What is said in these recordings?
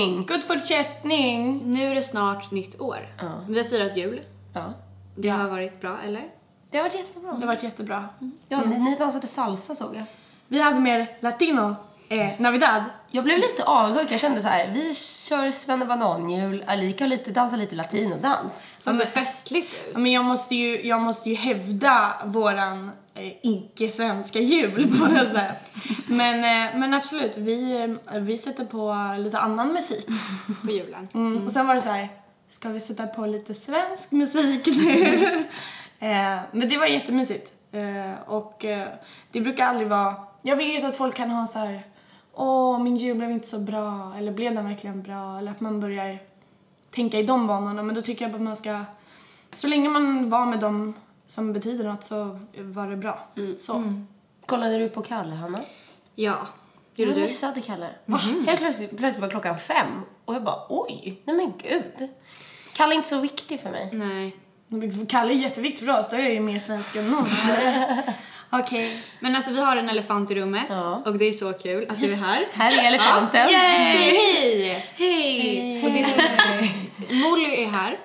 God fortsättning. God fortsättning! Nu är det snart nytt år. Vi har firat jul. Ja. Det har varit bra, eller? Det har varit jättebra. Det har varit jättebra. Ja, ni, ni dansade salsa såg jag. Vi hade mer latino eh, Navidad. Jag blev lite avundsjuk. Jag kände så här, vi kör svennebananjul. Alika lite, dansar lite latinodans. Som ser festligt ut. Ja, Men jag måste ju, jag måste ju hävda våran eh, icke-svenska jul på något sätt. Men, eh, men absolut, vi, eh, vi sätter på lite annan musik. På julen. Mm. Och sen var det så här, ska vi sätta på lite svensk musik nu? men det var jättemysigt. Och det brukar aldrig vara... Jag vet att folk kan ha så här, åh min jul blev inte så bra, eller blev den verkligen bra? Eller att man börjar tänka i de banorna. Men då tycker jag att man ska, så länge man var med dem som betyder något så var det bra. Så. Kollade du på Kalle, Hanna? Ja. Jag Gjorde du? missade Kalle. Helt plötsligt, plötsligt var klockan fem och jag bara oj, nej men gud. Kalle är inte så viktig för mig. Nej. Kalle är jätteviktig för oss, då är jag ju mer svensk än någon. Okej. Men alltså vi har en elefant i rummet Ja. och det är så kul att du är här. Här är elefanten. Säg hej! Hej! Molly är här.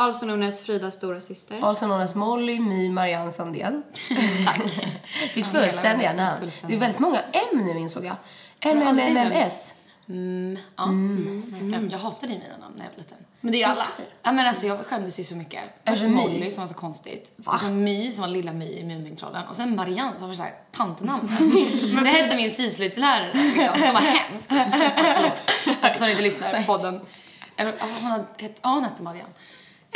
Also known as Fridas stora syster. Also known as Molly My Marianne Sandén. Tack. Ditt fullständiga namn. Det är väldigt många M nu insåg jag. M, M, M, M, S. Mm, ja, verkligen. Jag hatade mina namn när jag var liten. Men det är alla. Ja, men alltså, jag skämdes ju så mycket. Först Alltså. Molly som var så konstigt. Och sen My som var lilla My i Mumintrollen. Och sen Marianne som var såhär tantnamn. det hette min syslöjdslärare liksom, som var hemsk. Som inte lyssnar på podden. Eller, ja, hon, hade, het- ja, hon hette Marianne.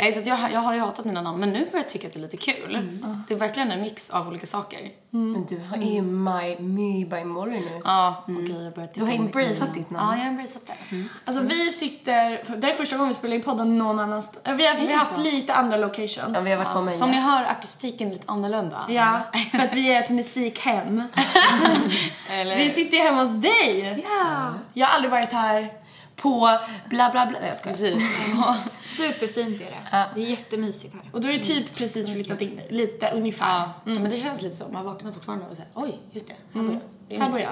Eh, Så att jag, jag har ju hatat mina namn men nu börjar jag tycka att det är lite kul. Det är verkligen en mix av olika saker. Men du har är ju My, My by Molly nu. Ja, okej jag börjar Du har tycka embraceat ditt namn. Ja, jag har embraceat det. Alltså vi sitter, det är första gången vi spelar in podden någon annanstans. Vi har, vi har haft så? lite andra locations. Ja, vi har varit på mig. Som ni hör, akustiken är lite annorlunda. Ja, för att vi är ett musikhem. Eller? Vi sitter ju hemma hos dig. Ja. Jag har aldrig varit här. På bla bla bla. Nej, jag skojar. Precis. Superfint är det. Det är jättemysigt här. Och du har ju typ precis flyttat in lite ungefär. Ja, men det känns lite så. Man vaknar fortfarande och säger oj, just det, här bor jag. Det är Här bor jag.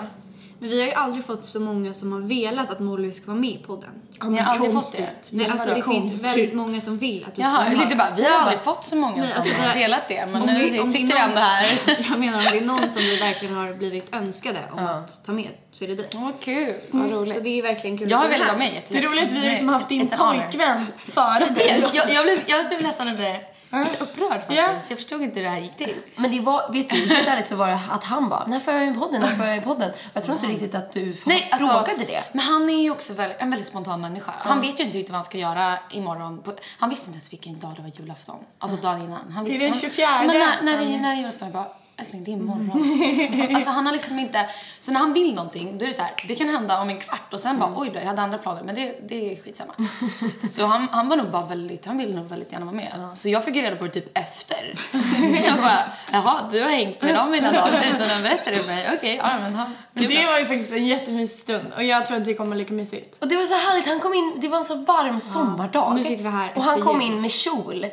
Men vi har ju aldrig fått så många som har velat att Molly ska vara med i podden. Ja, Ni har aldrig fått konstigt. det? Nej, alltså det vadå finns konstigt? väldigt många som vill att du ska Jaha, vara jag med. tyckte bara, vi har aldrig fått så många Nej, som alltså, har delat det. Men nu är sitter vi ändå här. Jag menar om det är någon som vi verkligen har blivit önskade om att ta med så är det dig. Vad kul, vad roligt. Så det är verkligen kul Jag har velat vara med Det är att vi har liksom haft din pojkvän före dig. Jag, jag, jag, blev, jag blev nästan lite, lite upprörd faktiskt. Ja. Jag förstod inte hur det här gick till. Men det var, vet du, helt ärligt så var det att han bara, när får jag med i podden, när får jag med podden? Jag tror inte riktigt att du Nej, alltså, frågade det. Men han är ju också en väldigt spontan människa. Han vet ju inte riktigt vad han ska göra imorgon. På, han visste inte ens vilken dag det var julafton. Alltså dagen innan. Han visste, Det är den han- 24. Men när, när, när det är julafton, jag bara älskling det är imorgon. alltså han har liksom inte, så när han vill någonting då är det så här, det kan hända om en kvart och sen bara oj då jag hade andra planer men det, det är skitsamma. så han, han var nog bara väldigt, han ville nog väldigt gärna vara med. Så jag fick reda på det typ efter. jag bara jaha du har hängt med dem hela dagen utan att berätta det för mig. Okej, ja men ha, Men det var ju faktiskt en jättemysig stund och jag tror att det kommer lika mysigt. Och det var så härligt, han kom in, det var en så varm sommardag. Och nu sitter vi här Och han kom in med kjol.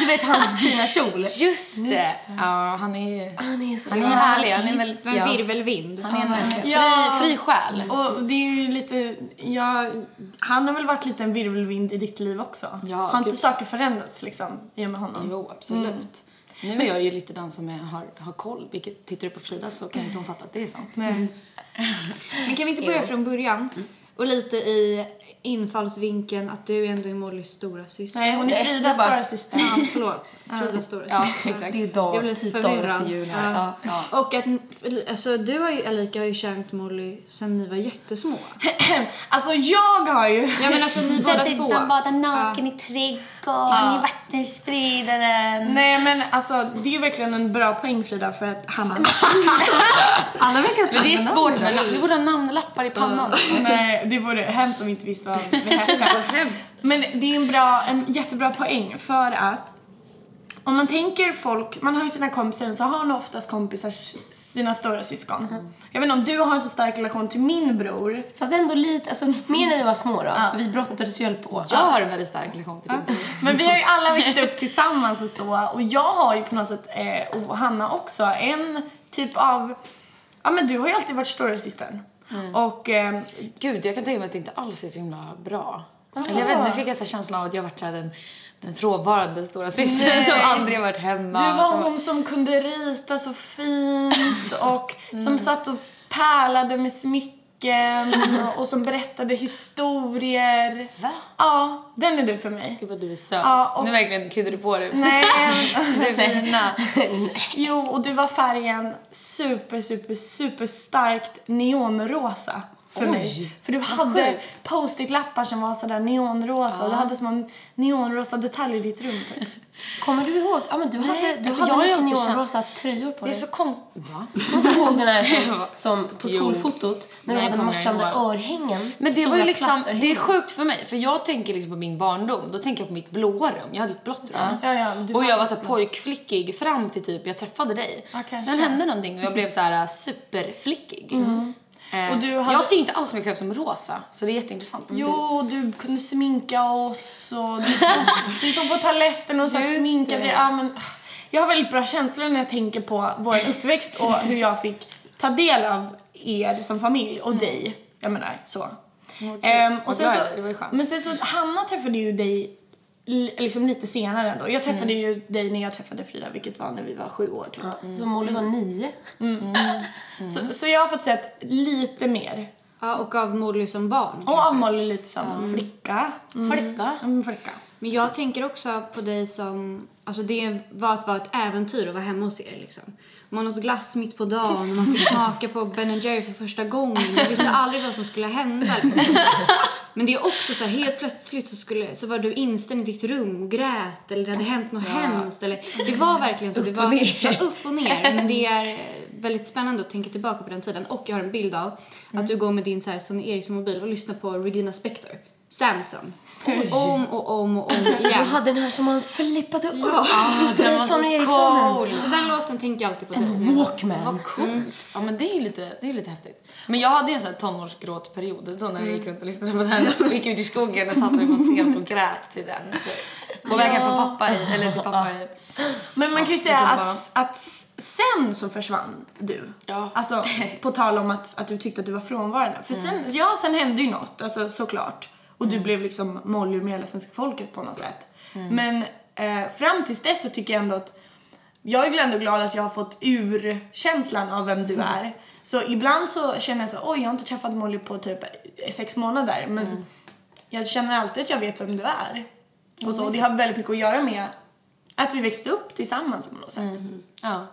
Du vet hans fina kjol. Just det! Ja, han är ju... Han är så Han är härlig. Han är väl... En Ja. virvelvind. Han är en fri, Ja. fri själ. Och det är ju lite, ja, han har väl varit lite en virvelvind i ditt liv också? Ja, har inte gud. saker förändrats liksom i och med honom? Jo, absolut. Nu är jag ju lite den som är, har, har koll. Vilket, tittar du på Frida så kan inte hon fatta att det är sant. Men, Men kan vi inte börja från början? Och lite i infallsvinkeln att du ändå är Mollys stora syster. nej, hon är Fridas bara- stora syster. Ja, förlåt. Fridas stora Ja, syster. exakt. Det är dag, Jag blev typ förvirrad. dagen efter jul här. Ja. Ja. Och att, alltså du har ju, Alika har ju känt Molly sen ni var jättesmå. alltså jag har ju... Ja men alltså ni båda två. bada naken i trädgården, i vattenspridaren. Nej men alltså det är ju verkligen en bra poäng Frida för att Hanna... Alla verkar Men det är svårt med namn. Vi borde ha namnlappar i pannan. Nej, det vore hemskt om vi inte visste vad vi hette. Men det är en, bra, en jättebra poäng för att om man tänker folk, man har ju sina kompisar så har man oftast kompisar sina stora syskon. Jag vet inte om du har en så stark relation till min bror. Fast ändå lite, alltså mer när vi var små då. För vi brottades ju helt åt. Jag har en väldigt stark relation till din bror. Men vi har ju alla växt upp tillsammans och så. Och jag har ju på något sätt, eh, och Hanna också, en typ av... Ja men du har ju alltid varit storasystern. Och eh, Gud, jag kan tänka mig att det inte alls är så himla bra. Eller jag vet inte, nu fick jag så känslan av att jag varit så här den, den frånvarande stora systern som aldrig har varit hemma. du var hon som kunde rita så fint och som satt och pärlade med smycken och, som berättade historier. Va? Ja, den är du för mig. Gud vad du är söt. Ja, och- Nu verkligen kryddar du på det. Nej, Det fina. jo, och du var färgen super, super, super starkt neonrosa för Oj, mig. För du hade post-it-lappar som var sådär neonrosa och du hade små neonrosa detaljer i ditt rum typ. Kommer du ihåg? Ja, men du hade, du alltså, hade jag lite alltid känt- neonrosa tröjor på Det är dig. så konstigt. Va? Kommer du ihåg den här som, som på skolfotot när du Nej, hade kommer jag matchande örhängen? Men det var ju liksom, det är sjukt för mig för jag tänker liksom på min barndom, då tänker jag på mitt blåa rum. Jag hade ett blått rum. Ja, ja, du och jag var så pojkflickig fram till typ jag träffade dig. Ja. Sen hände någonting och jag blev så här superflickig. Eh, du hade- Jag ser inte alls mig själv som rosa, så det är jätteintressant. Jo, du kunde sminka oss och du stod, du stod på toaletten och så sminkade dig. Ja, men, jag har väldigt bra känslor när jag tänker på vår uppväxt och hur jag fick ta del av er som familj och dig. Jag menar så. Ehm, och sen så men sen så, Hanna träffade ju dig liksom lite senare ändå. Jag träffade Mm. ju dig när jag träffade Frida, vilket var när vi var sju år typ. Så Molly var nio. Så, så jag har fått sett lite mer. Ja, och av Molly som barn. Och av Molly lite som flicka. Flicka. Mm, flicka. Men jag tänker också på dig som, alltså det var att vara ett äventyr att vara hemma hos er liksom. Man åt glass mitt på dagen och man fick smaka på Ben Jerry för första gången. Man visste aldrig vad som skulle hända. Men det är också så här, helt plötsligt så, skulle, så var du instängd i ditt rum och grät eller det hade hänt något hemskt. Eller, det var verkligen så. Det var, var upp och ner. Men det är väldigt spännande att tänka tillbaka på den tiden. Och jag har en bild av att du går med din så här Sony Ericsson-mobil och lyssnar på Regina Spektor. Samson. Om och om och om Du igen. hade den här som man flippade upp. Ja. den var så cool. Så den låten tänker jag alltid på dig. Walkman. Vad coolt. Ja men det är ju lite, det är lite häftigt. Men jag hade ju en sån här tonårsgråtperiod då när jag gick runt och lyssnade på den. Jag gick ut i skogen och satte mig på en sten och grät till den. typ. På vägen från pappa i, eller till pappa i. Men man kan ju säga att, att sen så försvann du. Ja. Alltså på tal om att, att du tyckte att du var frånvarande. För sen, ja, sen hände ju något, alltså såklart. Och du blev liksom Molly med hela svenska folket på något sätt. Men eh, fram tills dess så tycker jag ändå att jag är ändå glad att jag har fått ur känslan av vem du är. Så ibland så känner jag så oj jag har inte träffat Molly på typ sex månader men jag känner alltid att jag vet vem du är. Och, så, och det har väldigt mycket att göra med att vi växte upp tillsammans på något sätt. Ja.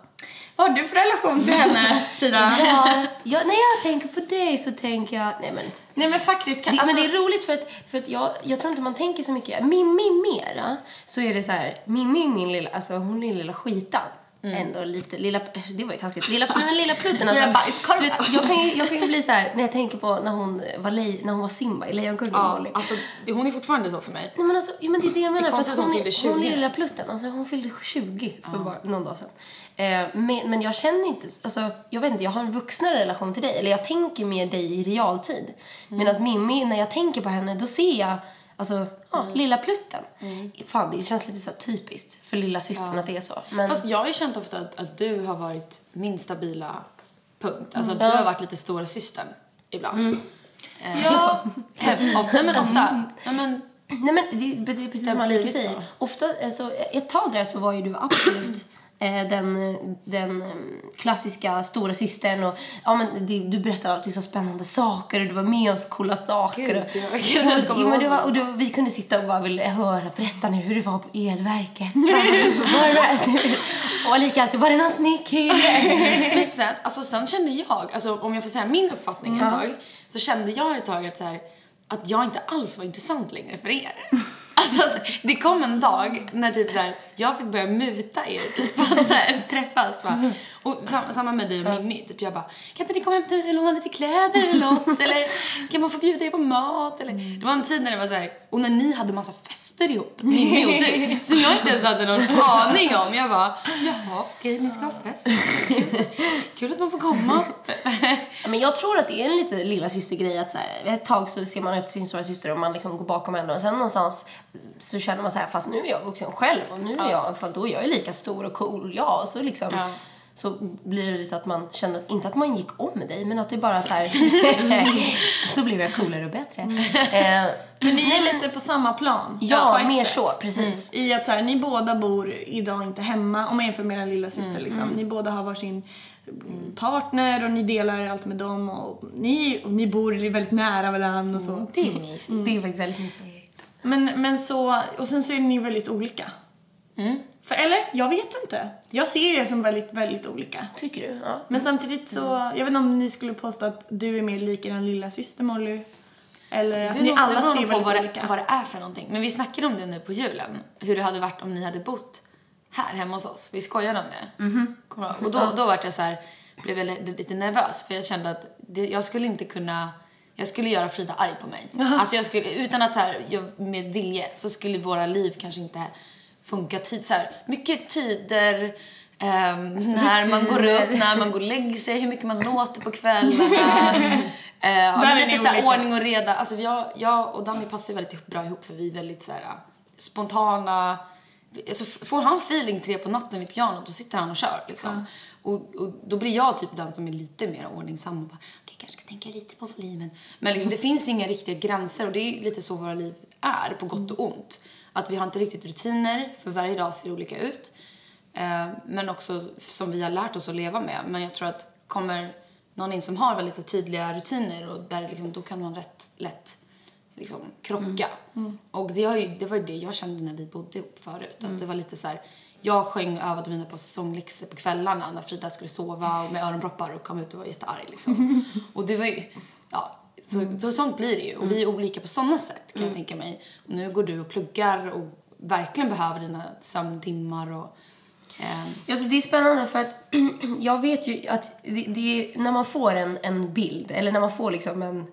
Har du för relation till henne, Frida? Ja, ja, när jag tänker på dig så tänker jag... Nej, men, Nej men faktiskt, kan, det, alltså, men det är roligt för att, för att jag, jag tror inte man tänker så mycket. Mimmi mera, så är det så här... Mimmi, min lilla, alltså hon är lilla skitan. Ändå lite, lilla, det var ju taskigt. Lilla, men lilla plutten alltså. Du vet, jag, kan ju, jag kan ju bli så här när jag tänker på när hon var, lej, när hon var Simba i Lejonkungen Ja, Molly. alltså det, hon är fortfarande så för mig. Nej men alltså, ja, men det är det jag menar. för konstigt att att hon är- fyllde 20. Hon är lilla plutten. Alltså hon fyllde 20 för bara någon dag sedan. Eh, men, men jag känner inte, alltså jag vet inte, jag har en vuxnare relation till dig. Eller jag tänker med dig i realtid. Mm. Medan Mimmi, när jag tänker på henne, då ser jag Alltså, ja, Mm. lilla plutten. Fan, det känns lite så typiskt för lilla systern att det är så. Men, Fast jag har ju känt ofta att, att du har varit min stabila punkt. Alltså att du har varit lite stora systern ibland. ja, Eh, ofta, men ofta. Ja, men, Nej men det, det är precis Det som blivit säger. Ofta, alltså, ett tag där så var ju du absolut eh, den, den eh, klassiska stora systern och ja, men det, du berättade alltid så spännande saker och du var med om så coola saker. Gud, och, Jo, men ihåg det var, och då, vi kunde sitta och bara ville höra, berätta nu hur det var på elverket. och Alika alltid, var det någon snygg kille? men sen, alltså, sen kände jag, alltså, om jag får säga min uppfattning ett tag, så kände jag ett tag att, så här, att jag inte alls var intressant längre för er. Alltså, det kom en dag när typ så här, jag fick börja muta er typ, att så här, träffas. bara. Och sam, samma med dig och Mimmi. Typ, jag bara, kan inte ni komma hem till mig och låna lite kläder eller något? Eller kan man få bjuda er på mat? Eller? Det var en tid när det var så här, och när ni hade massa fester ihop, Mimmi och du, som jag inte ens hade någon aning om. Jag bara, jaha, okej, ni ska ha fest. Kul, Kul att man får komma. Men jag tror att det är en lite lilla systergrej att så här, ett tag så ser man upp till sin stora syster och man liksom går bakom henne och sen någonstans så känner man så här, fast nu är jag vuxen själv och nu är jag, för då är jag ju lika stor och cool, ja, och så liksom Ja. Så blir det lite att man känner att, inte att man gick om dig, men att det bara så här, så blev jag coolare och bättre. Eh, Men ni är lite på samma plan. ja, mer sätt. så, precis. I att så här, ni båda bor idag inte hemma, om man jämför med er lilla syster liksom. Ni båda har varsin partner och ni delar allt med dem och ni, och ni bor väldigt nära varandra och så. Det är mysigt. Det är faktiskt väldigt mysigt. Men, men så, och sen så är ni väldigt olika. För, eller? Jag vet inte. Jag ser er som väldigt, väldigt olika. Tycker du? Ja. Men samtidigt så, jag vet inte om ni skulle påstå att du är mer lik er lilla syster Molly. Eller att Det, ni nog, alla tre är väldigt vad det, olika. vad det är för någonting. Men vi snackade om det nu på julen. Hur det hade varit om ni hade bott här hemma hos oss. Vi skojade om det. Du ihåg? Och då, då var jag så här, blev jag li- lite nervös för jag kände att det, jag skulle inte kunna jag skulle göra Frida arg på mig. Alltså jag skulle, utan att så här, jag, med vilje så skulle våra liv kanske inte funka tid, så här, mycket tider, ehm, när man går upp, när man går och lägger sig, hur mycket man låter på kvällarna. Eh, är lite så här, ordning och reda. Alltså jag, jag och Danny passar väldigt bra ihop för vi är väldigt så här, spontana. Alltså, får han feeling tre på natten vid pianot då sitter han och kör. Liksom. Och, och då blir jag typ den som är lite mer ordningsam och bara, okej, kanske ska tänka lite på volymen. Men liksom, det finns inga riktiga gränser och det är lite så våra liv är, på gott och ont. Att vi har inte riktigt rutiner, för varje dag ser olika ut. Eh, men också som vi har lärt oss att leva med. Men jag tror att kommer någon in som har väldigt tydliga rutiner och där liksom, då kan man rätt lätt liksom, krocka. Och det, har ju, det var ju det jag kände när vi bodde ihop förut. Att det var lite så här, jag sjöng och övade mina på sångläxor på kvällarna när Frida skulle sova och med öronproppar och kom ut och var jättearg. Liksom. och det var ju, så, så sånt blir det ju. Och vi är olika på sådana sätt kan jag tänka mig. Och nu går du och pluggar och verkligen behöver dina sömntimmar och ehm, Alltså det är spännande för att jag vet ju att det, det är, när man får en, en bild, eller när man får liksom en...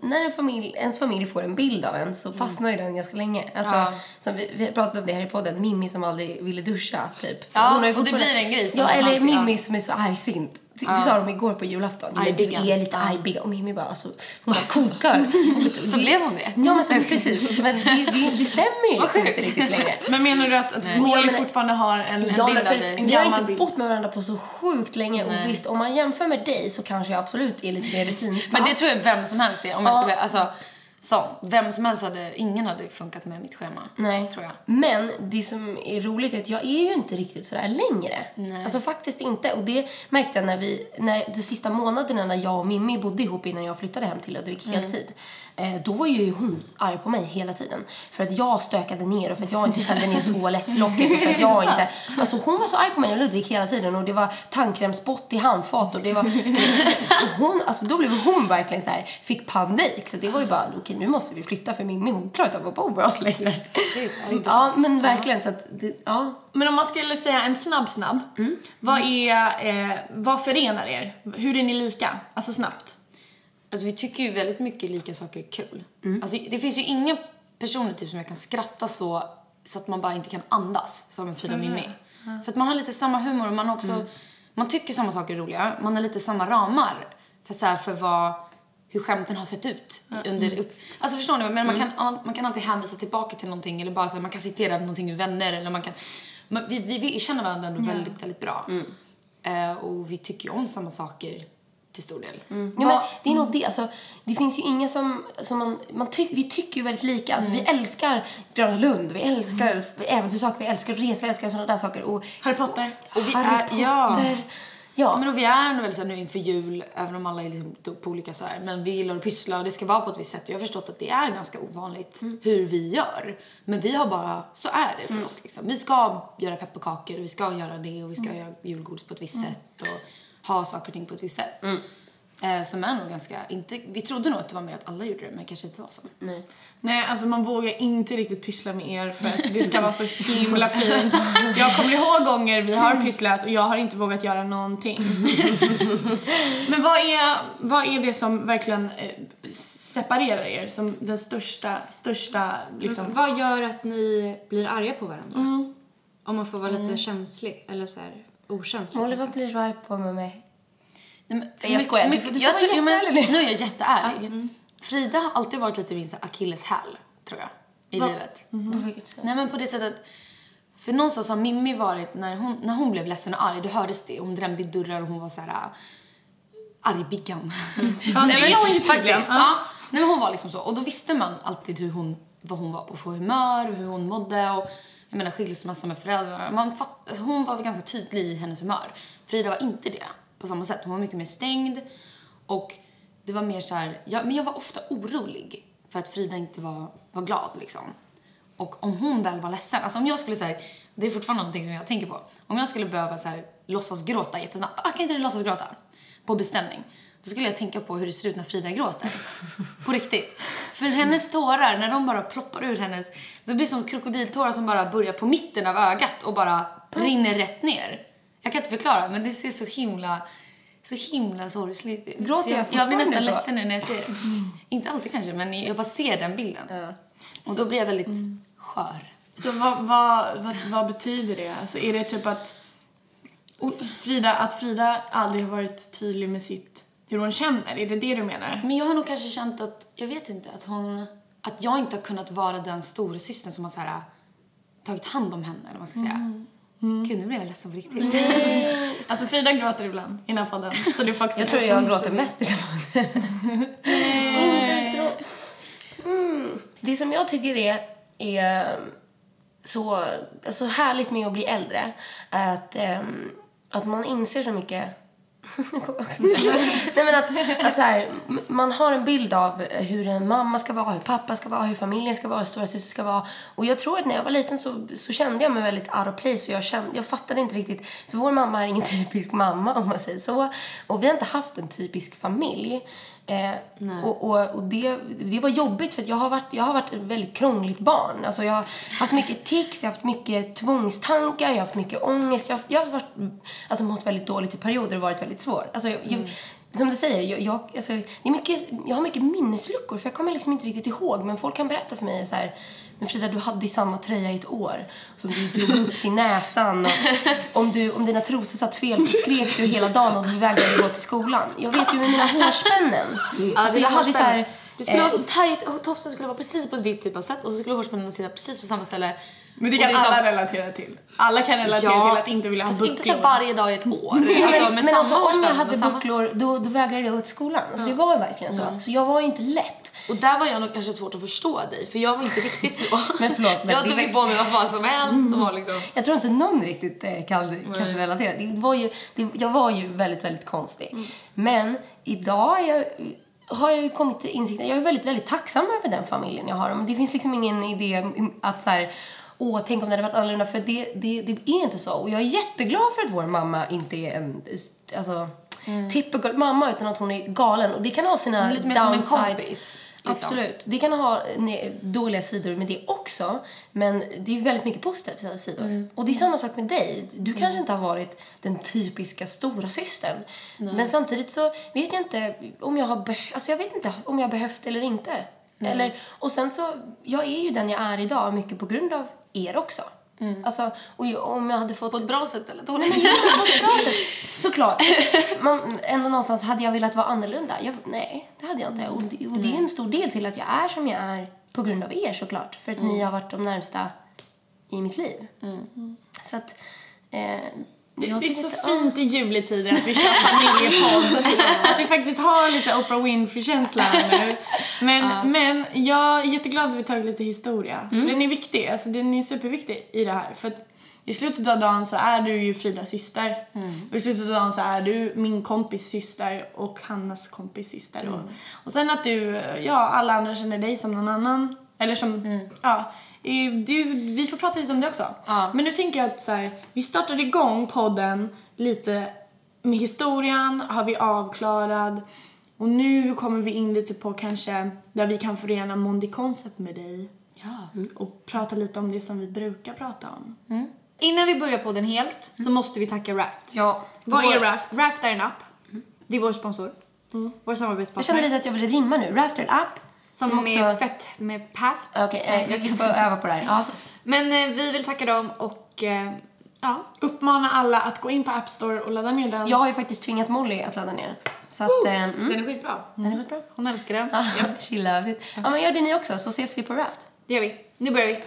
När en familj, ens familj får en bild av en så fastnar ju den ganska länge. Alltså, Ja. som vi, vi pratat om det här i podden, Mimmi som aldrig ville duscha, typ. Ja, och det blir en grej som Ja, eller alltid- Mimmi ja. som är så argsint. Det, det sa de igår på julafton. Du Argbigga. är lite Ja. argbigga. Och Mimmi bara, alltså, hon bara kokar. Så blev hon det? Ja, men så, precis. Men det, det, det stämmer ju liksom inte riktigt längre. Men menar du att, att Molly fortfarande har en, Ja, bild av dig. vi har inte bild? bott med varandra på så sjukt länge och visst, om man jämför med dig så kanske jag absolut är lite mer rutinfast. Men det tror jag vem som helst är. Om jag ska alltså, sån. Vem som helst hade, ingen hade funkat med mitt schema. Nej. Tror jag. Men det som är roligt är att jag är ju inte riktigt sådär längre. Nej. Alltså faktiskt inte. Och det märkte jag när vi, när, de sista månaderna när jag och Mimmi bodde ihop innan jag flyttade hem till Ludvig Mm. heltid. Eh, då var ju hon arg på mig hela tiden. För att jag stökade ner och för att jag inte fällde ner toalettlocket. Och för att jag inte... Alltså hon var så arg på mig och Ludvig hela tiden och det var tandkrämsspott i handfat och det var... och hon, alltså då blev hon verkligen så här, fick panik. Så det var ju bara, okej nu måste vi flytta för Mimmi hon klarar inte av att bo med oss längre. Ja, men verkligen så att, det, ja. Men om man skulle säga en snabb snabb. Mm. Vad, är, eh, vad förenar er? Hur är ni lika? Alltså snabbt. Alltså vi tycker ju väldigt mycket lika saker är kul. Mm. Alltså, det finns ju inga personer typ som jag kan skratta så, så att man bara inte kan andas som en Frida Mimmi. För att man har lite samma humor och man också, Mm. man tycker samma saker är roliga. Man har lite samma ramar för, så här, för vad, hur skämten har sett ut under upp... Alltså förstår ni? Men man, Mm. kan, man kan alltid hänvisa tillbaka till någonting eller bara så här, man kan citera någonting ur Vänner eller man kan... Man, vi, vi, vi känner varandra ändå väldigt, väldigt bra. Mm. Eh, och vi tycker ju om samma saker till stor del. Ja, men det är nog det. Alltså, det finns ju inga som... som man, man ty, vi tycker ju väldigt lika. Alltså, Vi älskar Gröna Lund, vi älskar mm. äventyrssaker, vi älskar resa, vi älskar sådana där saker. Och, Harry Potter. Och vi Harry är- Potter. ja. Ja. Men och vi är väl så nu inför jul, även om alla är liksom på olika så här, men vi gillar att pyssla och det ska vara på ett visst sätt. Jag har förstått att det är ganska ovanligt hur vi gör. Men vi har bara, så är det för oss liksom. Vi ska göra pepparkakor och vi ska göra det och vi ska göra julgodis på ett visst sätt och ha saker och ting på ett visst sätt. Eh, som är nog ganska, inte, vi trodde nog att det var mer att alla gjorde det men kanske inte var så. Nej. Nej, alltså man vågar inte riktigt pyssla med er för att det ska vara så himla fint. Jag kommer ihåg gånger vi har pysslat och jag har inte vågat göra någonting. Men vad är, vad är det som verkligen eh, separerar er som den största, största liksom... Vad gör att ni blir arga på varandra? Mm. Om man får vara lite känslig eller så här okänslig. Oliver kanske. blir så arg på mig. Nej, men, för Jag skojar. Du får- du får jag vara tror- ja, men nu. Är jag jätteärlig. Frida har alltid varit lite min akilleshäl, tror jag, i livet. På vilket sätt? Nej men på det sättet För någonstans har Mimmi varit, när hon, när hon blev ledsen och arg, då hördes det. Hon drämde i dörrar och hon var så här äh, argbiggan. Ja, det är hon ju. Faktiskt. Ja. Nej, men hon var liksom så. Och då visste man alltid hur hon, vad hon var på för humör, hur hon mådde. Och, jag menar skilsmässa med föräldrarna. Man fatt, alltså, hon var ganska tydlig i hennes humör. Frida var inte det på samma sätt. Hon var mycket mer stängd. Och det var mer så här, jag, men jag var ofta orolig för att Frida inte var, var glad liksom. Och om hon väl var ledsen, alltså om jag skulle så här, det är fortfarande någonting som jag tänker på. Om jag skulle behöva så här, låtsas gråta jättesnabbt, ah, kan inte låtsas gråta? På beställning. Då skulle jag tänka på hur det ser ut när Frida gråter. På riktigt. För hennes tårar, när de bara ploppar ur hennes, det blir som krokodiltårar som bara börjar på mitten av ögat och bara rinner rätt ner. Jag kan inte förklara, men det ser så himla, så himla sorgligt. Gråter jag jag blir nästan så? ledsen när jag ser det. Inte alltid kanske, men jag bara ser den bilden. Och då blir jag väldigt skör. Så vad, vad, vad, vad betyder det? Alltså är det typ att Frida, att Frida aldrig har varit tydlig med sitt, hur hon känner? Är det det du menar? Men jag har nog kanske känt att, jag vet inte, att hon, att jag inte har kunnat vara den stora systern som har så här, tagit hand om henne, eller vad man ska säga. Gud, nu blev jag ledsen på riktigt. Alltså Frida gråter ibland innan podden. Så det är faktiskt Jag tror jag gråter mest i den podden. Mm. Det som jag tycker är, är så, så härligt med att bli äldre är att, ehm, att man inser så mycket Nej men att, att så här, man har en bild av hur en mamma ska vara, hur pappa ska vara, hur familjen ska vara, hur stora syster ska vara. Och jag tror att när jag var liten så, så kände jag mig väldigt out of place och jag, kände, jag fattade inte riktigt, för vår mamma är ingen typisk mamma om man säger så. Och vi har inte haft en typisk familj. Eh, och och, och det, det var jobbigt för jag har varit, jag har varit ett väldigt krångligt barn. Alltså jag har haft mycket tics, jag har haft mycket tvångstankar, jag har haft mycket ångest. Jag har, jag har varit, alltså mått väldigt dåligt i perioder och varit väldigt svår. Alltså jag, jag, som du säger, jag, jag, alltså, det är mycket, jag har mycket minnesluckor för jag kommer liksom inte riktigt ihåg. Men folk kan berätta för mig så här, men Frida du hade ju samma tröja i ett år som du drog upp till näsan. Och om, du, om dina trosor satt fel så skrek du hela dagen och du vägrade gå till skolan. Jag vet ju med mina hårspännen. Alltså jag hade så här, Det skulle eh, vara så tajt, tofsen skulle vara precis på ett visst typ av sätt och så skulle hårspännen sitta precis på samma ställe. Men det kan så- alla relatera till. Alla kan relatera Ja, till att inte vilja ha fast inte så bucklor. varje dag i ett år. Alltså, men, samma alltså, om jag hade samma- bucklor, då, då vägrade jag gå till skolan. Så det var verkligen så. Så jag var ju inte lätt. Och där var jag nog kanske svårt att förstå dig, för jag var inte riktigt så. Men förlåt, men jag tog ju på mig vad fan som helst och var liksom... Jag tror inte någon riktigt eh, kan kanske relatera. Det var ju, det, jag var ju väldigt, väldigt konstig. Men idag är jag, har jag ju kommit till insikten, jag är väldigt, väldigt tacksam över den familjen jag har. Men det finns liksom ingen idé att så här, åh, tänk om det hade varit annorlunda. För det, det, det är inte så. Och jag är jätteglad för att vår mamma inte är en, alltså, typical mamma, utan att hon är galen. Och det kan ha sina lite mer som en downsides. kompis, liksom. Absolut. Det kan ha dåliga sidor med det också, men det är väldigt mycket positiva sidor. Mm. Och det är samma sak med dig. Du kanske inte har varit den typiska stora systern. Men samtidigt så vet jag inte om jag har alltså jag vet inte om jag har behövt eller inte. Eller, och sen så, jag är ju den jag är idag mycket på grund av er också. Alltså, och ju- om jag hade fått... Mm. På ett bra sätt eller dåligt? jo, på ett bra sätt. Såklart. Man, ändå någonstans hade jag velat vara annorlunda. Jag, nej, det hade jag inte. Och, det- och det är en stor del till att jag är som jag är på grund av er såklart. För att ni har varit de närmsta i mitt liv. Så att... Eh, Det, det är så fint i juletider att vi kör familjepodd. att vi faktiskt har lite Oprah Winfrey-känsla nu. Men, men jag är jätteglad att vi tagit lite historia. För den är viktig. Alltså den är superviktig i det här. För att i slutet av dagen så är du ju Fridas syster. Och i slutet av dagen så är du min kompis syster och Hannas kompis syster. Och, och sen att du, ja alla andra känner dig som någon annan. Eller som, ja. Du, vi får prata lite om det också. Ja. Men nu tänker jag att så här, vi startade igång podden lite med historien, har vi avklarad. Och nu kommer vi in lite på kanske där vi kan förena Mondi Concept med dig. Ja. Och prata lite om det som vi brukar prata om. Innan vi börjar podden helt så måste vi tacka Raft. Ja. Vad Vår- är Raft? Raft är en app. Det är vår sponsor. Vår Jag samarbetspartner. kände lite att jag ville rimma nu. Rafter app. Som, som också... är fett med paft. Okej, okay, jag kan få öva på det här. Ja. Men eh, vi vill tacka dem och eh, Ja. Uppmana alla att gå in på App Store och ladda ner den. Jag har ju faktiskt tvingat Molly att ladda ner så att, uh, mm. Den är skitbra. Den är skitbra. Hon älskar den. ja. Chilla. Ja. ja, men gör det ni också så ses vi på Raft. Det gör vi. Nu börjar vi.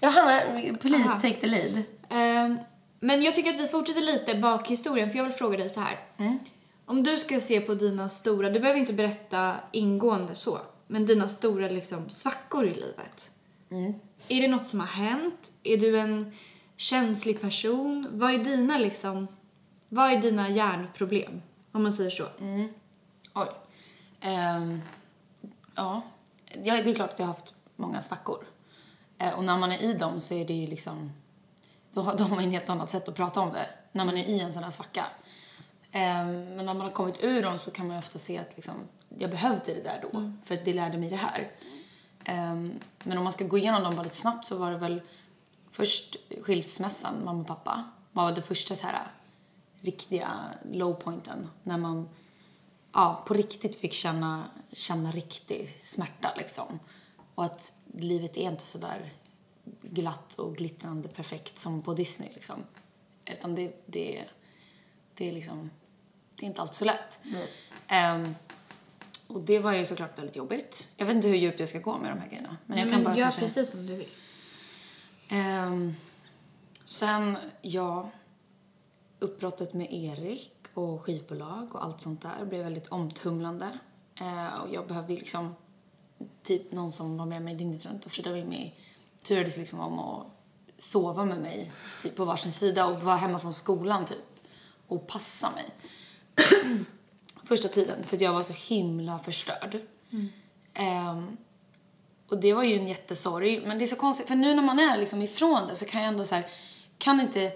Ja, Hanna, please Aha. take the lead. Um men jag tycker att vi fortsätter lite bakhistorien för jag vill fråga dig så här. Om du ska se på dina stora, du behöver inte berätta ingående så, men dina stora liksom svackor i livet. Är det något som har hänt? Är du en känslig person? Vad är dina liksom, vad är dina hjärnproblem? Om man säger så. Oj. Ehm, ja. ja, det är klart att jag har haft många svackor. Eh, och när man är i dem så är det ju liksom... Då, har- då har man ett helt annat sätt att prata om det. När man är i en sån här svacka. Ehm, men när man har kommit ur dem så kan man ofta se att liksom, jag behövde det där då. För att det lärde mig det här. Ehm, men om man ska gå igenom dem bara lite snabbt så var det väl först skilsmässan, mamma och pappa. Var väl det första så här riktiga lowpointen. När man ja, på riktigt fick känna, känna riktig smärta liksom. Och att livet är inte så där glatt och glittrande perfekt som på Disney liksom. Utan det, det, det är liksom, det är inte alltid så lätt. Ehm, och det var ju såklart väldigt jobbigt. Jag vet inte hur djupt jag ska gå med de här grejerna. Men jag kan men bara gör kanske... precis som du vill. Ehm, sen, ja, uppbrottet med Erik och skivbolag och allt sånt där blev väldigt omtumlande. Eh, och jag behövde liksom typ någon som var med mig dygnet runt och Frida var med turades liksom om att sova med mig typ på varsin sida och vara hemma från skolan typ och passa mig. Första tiden för jag var så himla förstörd. Ehm, och det var ju en jättesorg. Men det är så konstigt, för nu när man är liksom ifrån det så kan jag ändå så här, kan inte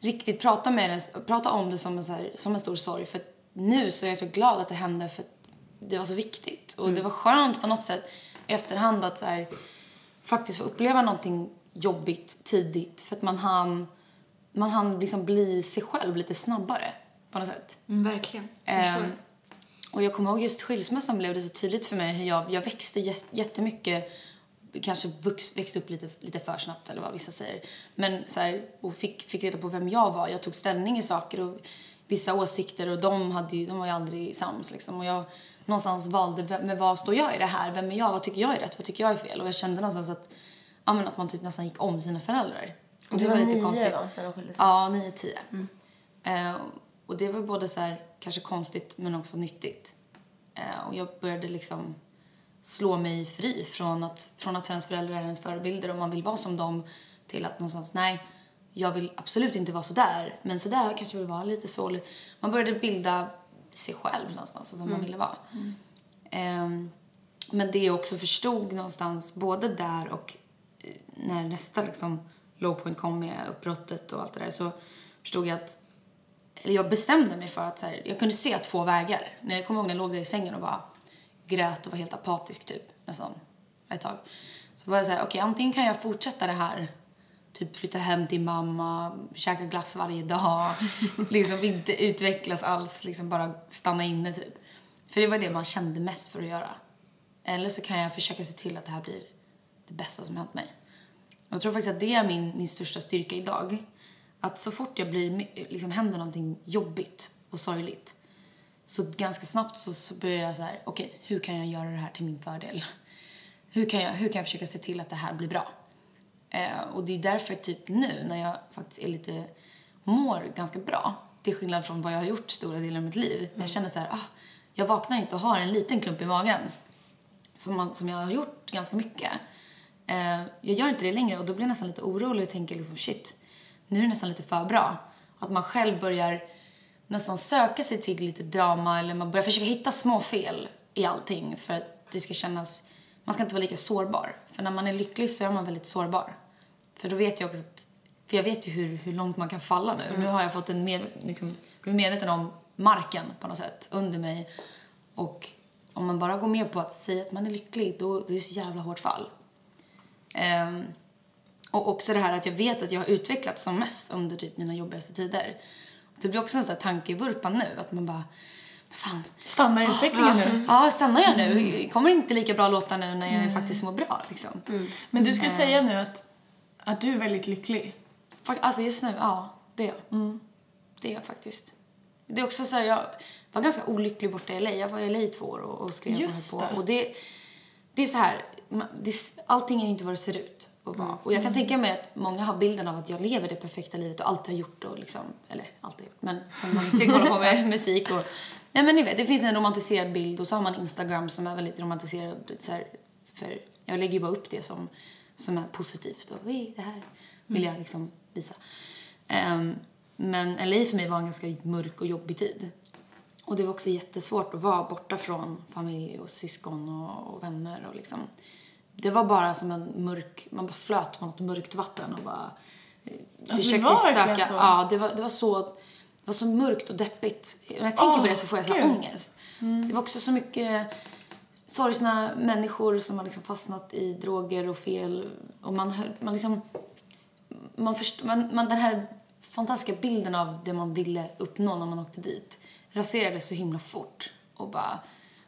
riktigt prata med det, prata om det som en, så här, som en stor sorg. För nu så är jag så glad att det hände för det var så viktigt. Och det var skönt på något sätt i efterhand att så här, faktiskt få uppleva någonting jobbigt tidigt. För att man hann, man hann liksom bli sig själv lite snabbare på något sätt. Mm, verkligen. Ehm, och jag kommer ihåg just skilsmässan blev det så tydligt för mig hur jag, jag växte jä- jättemycket kanske vux, växte upp lite, lite för snabbt eller vad vissa säger. Men så här, och fick, fick reda på vem jag var. Jag tog ställning i saker och vissa åsikter och de, hade ju, de var ju aldrig sams liksom. Och jag någonstans valde, men vad står jag i det här? Vem är jag? Vad tycker jag är rätt? Vad tycker jag är fel? Och jag kände någonstans att, ja, men att man typ nästan gick om sina föräldrar. Och Du var nio då, när de skilde sig? Ja, 9-10. Eh, och det var både så här, kanske konstigt men också nyttigt. Eh, och jag började liksom slå mig fri från att, från att ens föräldrar är ens förebilder och man vill vara som dem till att någonstans, nej, jag vill absolut inte vara så där men så där kanske vill vara lite så. Man började bilda sig själv någonstans och vad man ville vara. Ehm, men det jag också förstod någonstans, både där och eh, när nästa liksom low point kom med uppbrottet och allt det där så förstod jag att eller jag bestämde mig för att så här, jag kunde se två vägar. När jag kommer ihåg när jag låg där i sängen och bara grät och var helt apatisk typ nästan ett tag. Så var jag så här, okej antingen kan jag fortsätta det här typ flytta hem till mamma, käka glass varje dag, liksom inte utvecklas alls, liksom bara stanna inne typ. För det var det man kände mest för att göra. Eller så kan jag försöka se till att det här blir det bästa som hänt mig. Jag tror faktiskt att det är min, min största styrka idag. Att så fort jag blir, liksom händer någonting jobbigt och sorgligt så ganska snabbt så, så börjar jag så här, okej, hur kan jag göra det här till min fördel? Hur kan jag, hur kan jag försöka se till att det här blir bra? Eh, och det är därför typ nu när jag faktiskt är lite, mår ganska bra, till skillnad från vad jag har gjort stora delar av mitt liv. Jag känner så här, ah, jag vaknar inte och har en liten klump i magen som, man, som jag har gjort ganska mycket. Eh, jag gör inte det längre och då blir jag nästan lite orolig och tänker liksom shit, nu är det nästan lite för bra. Att man själv börjar nästan söka sig till lite drama eller man börjar försöka hitta små fel i allting för att det ska kännas, man ska inte vara lika sårbar. För när man är lycklig så är man väldigt sårbar. För då vet jag också att, för jag vet ju hur, hur långt man kan falla nu. Nu har jag fått en med, liksom, blivit medveten om marken på något sätt under mig och om man bara går med på att säga att man är lycklig då, då är det så jävla hårt fall. Ehm, och också det här att jag vet att jag har utvecklats som mest under typ mina jobbigaste tider. Det blir också en sån tankevurpa nu, att man bara, men fan, Stannar utvecklingen nu? ja stannar jag nu? Kommer inte lika bra låtar nu när jag faktiskt mår bra liksom? Men du skulle säga nu att, att du är väldigt lycklig. Alltså just nu, ja, det är jag. Det är jag faktiskt. Det är också så här, jag var ganska olycklig borta i LA. Jag var i LA i två år och, och skrev Just och höll det. på. Och det, det är så här, det, allting är inte vad det ser ut. Och att vara. Och jag kan tänka mig att många har bilden av att jag lever det perfekta livet och alltid har gjort och liksom, eller alltid gjort, men sen man fick hålla på med musik och Nej men ni vet, det finns en romantiserad bild och så har man Instagram som är väldigt romantiserad så här, för jag lägger ju bara upp det som, som är positivt och "Oj, det här vill jag liksom visa. Ehm, men LA för mig var en ganska mörk och jobbig tid. Och det var också jättesvårt att vara borta från familj och syskon och, och vänner och liksom. Det var bara som en mörk, man bara flöt på något mörkt vatten och bara eh, Alltså, det var verkligen så? Ja, det var, det var så, det var så mörkt och deppigt. När jag tänker på det så får jag så här ångest. Det var också så mycket sorgsna människor som har liksom fastnat i droger och fel och man, hör, man liksom man först, man, man, den här fantastiska bilden av det man ville uppnå när man åkte dit raserades så himla fort. Och bara,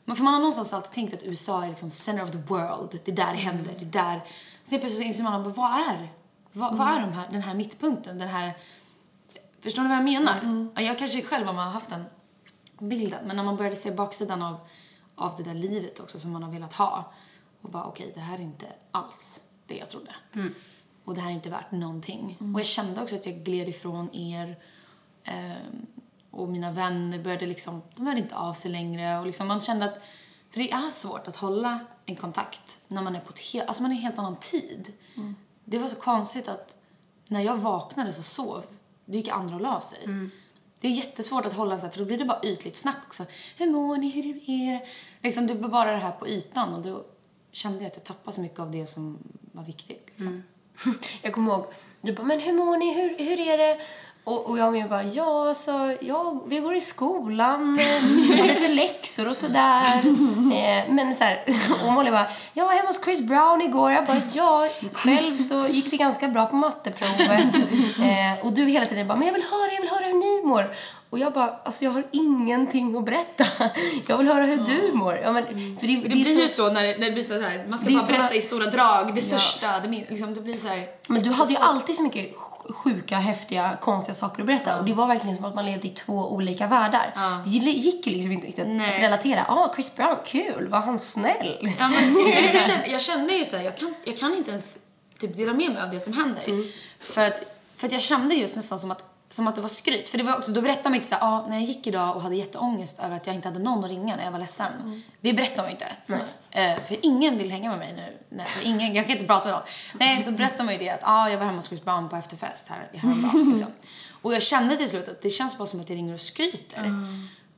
men för man har någonstans alltid tänkt att USA är liksom center of the world. Det är där händer. Det är där. Sen plötsligt så inser man, vad är, vad, vad är de här, den här mittpunkten? Den här, förstår ni vad jag menar? Ja, Jag kanske själv har haft den bilden. Men när man började se baksidan av, av det där livet också som man har velat ha. Och bara okej, det här är inte alls det jag trodde. Och det här är inte värt någonting. Och jag kände också att jag gled ifrån er. Ehm, och mina vänner började liksom, de hörde inte av sig längre. Och liksom man kände att, för det är svårt att hålla en kontakt när man är på ett helt, alltså man är en helt annan tid. Det var så konstigt att när jag vaknade så sov, då gick andra och la sig. Det är jättesvårt att hålla så här, för då blir det bara ytligt snack också. Hur mår ni? Hur är det? Liksom, det blir bara det här på ytan och då kände jag att jag tappade så mycket av det som var viktigt. Liksom. Mm. Jag kommer ihåg, du bara, men hur mår ni? Hur, hur är det? Och, och jag Mia bara, ja alltså, ja, vi går i skolan, vi har lite läxor och sådär. Eh, men så här, och Molly bara, jag var hemma hos Chris Brown igår. Jag bara, ja, själv så gick det ganska bra på matteprovet. Eh, och du hela tiden bara, men jag vill höra, jag vill höra hur ni mår. Och jag bara, alltså jag har ingenting att berätta. Jag vill höra hur du mår. Ja, men, för det, Det, blir ju så när det, när det blir så här, man ska Det bara så- berätta i stora drag, det största, det, min, liksom, det blir så här. Men du hade ju alltid så mycket sjuka, häftiga, konstiga saker att berätta. Och det var verkligen som att man levde i två olika världar. Det gick ju liksom inte riktigt Nej. att relatera. Ah, Chris Brown, kul, var han snäll? Ja, men till slut så kände, jag kände ju så här, jag kan, jag kan inte ens typ dela med mig av det som händer. För, att, för att jag kände just nästan som att, som att det var skryt. För det var också, då berättade man inte så här, ah, när jag gick idag och hade jätteångest över att jag inte hade någon att ringa när jag var ledsen. Det berättar man inte. Eh, för ingen vill hänga med mig nu. Nej, för ingen, jag kan inte prata med någon. Nej, då berättar man ju det att ah, jag var hemma hos Chris Brown på efterfest här häromdagen. Liksom. Och jag kände till slut att det känns bara som att jag ringer och skryter.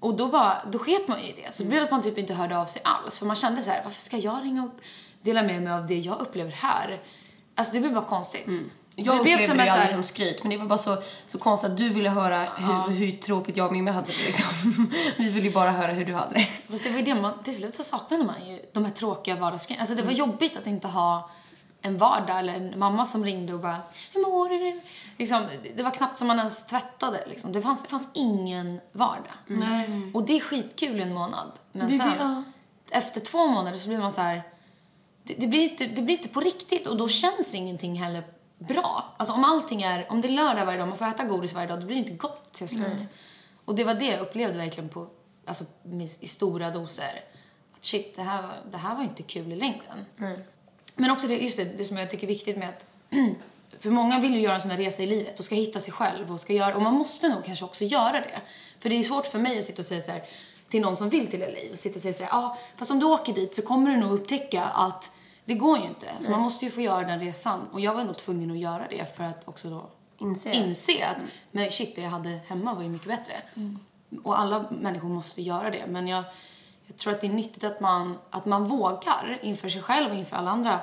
Och då, bara, då sket man ju i det. Så det blev att man typ inte hörde av sig alls. För man kände så här, varför ska jag ringa upp dela med mig av det jag upplever här? Alltså det blev bara konstigt. Så Jag det blev som det aldrig som skryt, men det var bara så, så konstigt att du ville höra hur, hur tråkigt jag och Mimmi hade det. Liksom. Vi ville ju bara höra hur du hade det. Fast det var ju det man, till slut så saknade man ju de här tråkiga vardagsgrejerna. Alltså det var jobbigt att inte ha en vardag eller en mamma som ringde och bara Hur mår du? Liksom, det var knappt som man ens tvättade. Liksom. Det, fanns, det fanns ingen vardag. Nej. Och det är skitkul i en månad. Men Det sen, det, ja. efter två månader så blir man så här. Det, det, blir inte, det blir inte på riktigt och då känns ingenting heller bra. Alltså om allting är, om det är lördag varje dag, man får äta godis varje dag, då blir det inte gott till slut. Och det var det jag upplevde verkligen på, alltså i stora doser. Att shit, det här, var, det här var inte kul i längden. Men också det, just det, det som jag tycker är viktigt med att för många vill ju göra en sån här resa i livet och ska hitta sig själv och ska göra, och man måste nog kanske också göra det. För det är svårt för mig att sitta och säga så här till någon som vill till LA och sitta och säga så här, ja, fast om du åker dit så kommer du nog upptäcka att det går ju inte. Så man måste ju få göra den resan och jag var nog tvungen att göra det för att också då Inse. inse att men shit, det jag hade hemma var ju mycket bättre. Och alla människor måste göra det. Men jag, jag tror att det är nyttigt att man, att man vågar inför sig själv och inför alla andra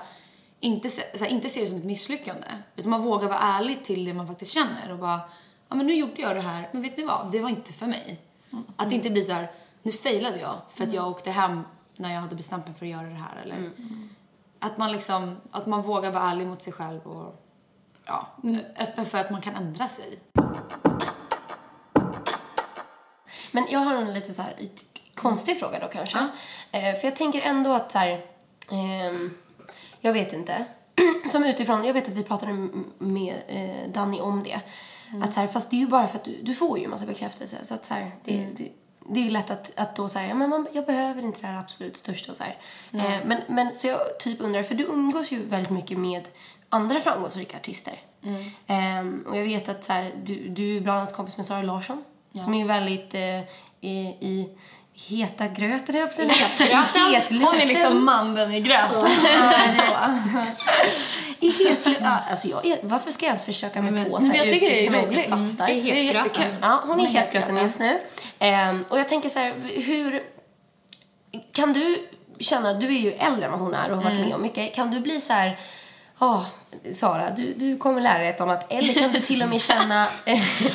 inte se, här, inte se det som ett misslyckande. Utan man vågar vara ärlig till det man faktiskt känner och bara, ja men nu gjorde jag det här, men vet ni vad, det var inte för mig. Att det inte blir så här, nu failade jag för att jag åkte hem när jag hade bestämt mig för att göra det här. Eller, att, man liksom, att man vågar vara ärlig mot sig själv och ja, öppen för att man kan ändra sig. Men jag har en lite så här konstig fråga då kanske. Eh, för jag tänker ändå att så här, ehm, jag vet inte. Som utifrån, jag vet att vi pratade med eh, Danny om det. Att så här, fast det är ju bara för att du, du får ju en massa bekräftelse. Så att så här, det, det, det är lätt att, att då säga, ja, men man, jag behöver inte det här absolut största och så här. Eh, men, men så jag typ undrar, för du umgås ju väldigt mycket med andra framgångsrika artister. Ehm, och jag vet att så här, du, du är bland annat kompis med Sara Larsson. Som är väldigt eh, i, i heta gröten, jag på hetluften. Hon är liksom mandeln i gröten. I alltså jag, varför ska jag ens försöka mig på så här jag tycker det är jag roligt. fattar? Det är jättekul. Ja, hon är hetgröten hetgröten. just nu. Ehm, och jag tänker så här, hur... Kan du känna, du är ju äldre än vad hon är och har varit Mm. med om mycket. Kan du bli så här, åh, Sara, du, du kommer lära dig ett annat. Eller kan du till och med känna,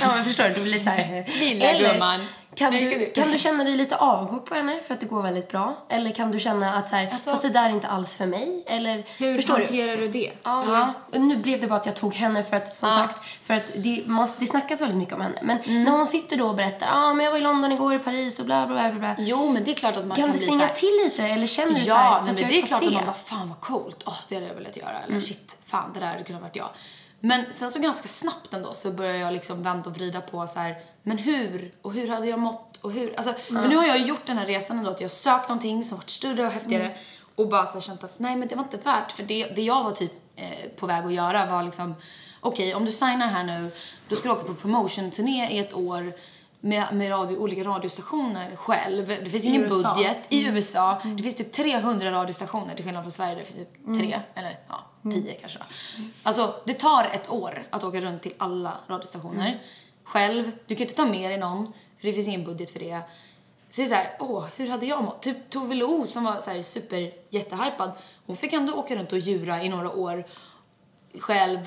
ja men förstår du, du blir lite så här. Lilla eller gumman. Kan du, kan du känna dig lite avundsjuk på henne för att det går väldigt bra? Eller kan du känna att så här, Alltså- fast det där är inte alls för mig? Eller, Hur förstår du? hanterar du det? Ja, och nu blev det bara att jag tog henne för att, som sagt, för att det, man, det snackas väldigt mycket om henne. Men Mm. när hon sitter då och berättar, ja ah, men jag var i London igår, i Paris och bla bla bla. bla. Jo, men det är klart att man Kan kan, det bli här, till lite eller känner du så här, Ja, men jag det är klart att man bara, fan vad coolt, åh det hade jag velat göra. Eller shit, fan det där hade kunnat varit jag. Men sen så ganska snabbt ändå så börjar jag liksom vända och vrida på så här, men hur? Och hur hade jag mått? Och hur? Alltså, för nu har jag gjort den här resan ändå att jag har sökt någonting som varit större och häftigare och bara så här känt att nej men det var inte värt för det, det jag var typ eh, på väg att göra var liksom okej om du signar här nu då ska du åka på promotion-turné i ett år med, med radio, olika radiostationer själv. Det finns ingen USA. budget i USA. Det finns typ 300 radiostationer till skillnad från Sverige där det finns typ tre eller ja, tio kanske. Alltså det tar ett år att åka runt till alla radiostationer själv. Du kan ju inte ta med dig någon för det finns ingen budget för det. Så det är så här, åh, hur hade jag mått? Typ Tove Lo som var så här super jättehypad. Hon fick ändå åka runt och djura i några år själv,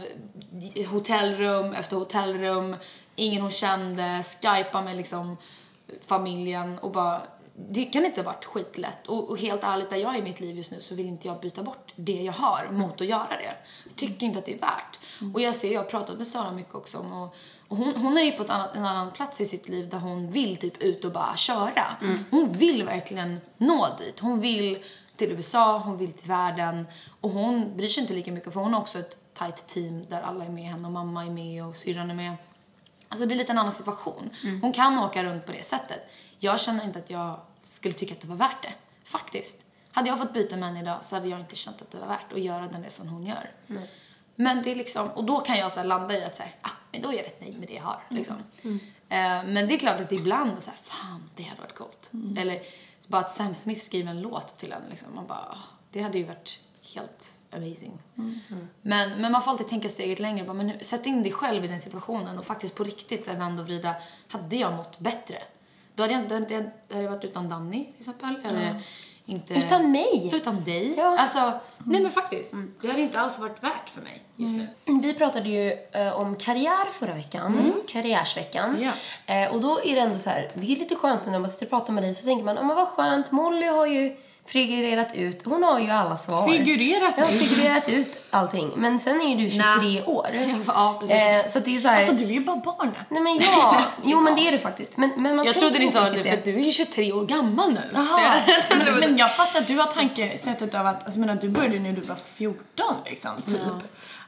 hotellrum efter hotellrum, ingen hon kände, skypa med liksom familjen och bara det kan inte ha varit skitlätt och, och helt ärligt där jag är i mitt liv just nu så vill inte jag byta bort det jag har mot att göra det. Jag tycker inte att det är värt. Och jag ser, jag har pratat med Sara mycket också om och, och hon, hon är ju på ett annat, en annan plats i sitt liv där hon vill typ ut och bara köra. Hon vill verkligen nå dit. Hon vill till USA, hon vill till världen och hon bryr sig inte lika mycket för hon har också ett tight team där alla är med henne och mamma är med och syrran är med. Alltså det blir lite en annan situation. Hon kan åka runt på det sättet. Jag känner inte att jag skulle tycka att det var värt det. Faktiskt. Hade jag fått byta med henne idag så hade jag inte känt att det var värt att göra den resan hon gör. Men det är liksom, och då kan jag så här landa i att så här, ah, men då är jag rätt nöjd med det jag har. Liksom. Eh, men det är klart att ibland så här, fan det hade varit coolt. Eller bara att Sam Smith skriver en låt till en. Liksom. Man bara, ah, det hade ju varit helt amazing. Men, men man får alltid tänka steget längre. Bara, men hur- sätt in dig själv i den situationen och faktiskt på riktigt så här, vända och vrida. Hade jag mått bättre? Då hade jag, då hade jag, då hade jag varit utan Danny till exempel. Eller inte, Utan mig? Utan dig. Ja. Alltså, nej men faktiskt. Det hade inte alls varit värt för mig just nu. Vi pratade ju eh, om karriär förra veckan, karriärsveckan. Ja. Eh, och då är det ändå så här, det är lite skönt när man sitter och pratar med dig så tänker man, ja men vad skönt, Molly har ju figurerat ut, hon har ju alla svar. Figurerat ja, ut? figurerat ut allting. Men sen är du 23 år. Ja, precis. Eh, så det är så här, Alltså du är ju bara barnet. nej men ja, jo men det är du faktiskt. Men, men man Jag trodde ni sa det för att du är ju 23 år gammal nu. Så Jaha. jag- Men jag fattar att du har tankesättet av att, alltså, menar, du började när du var 14 liksom, typ.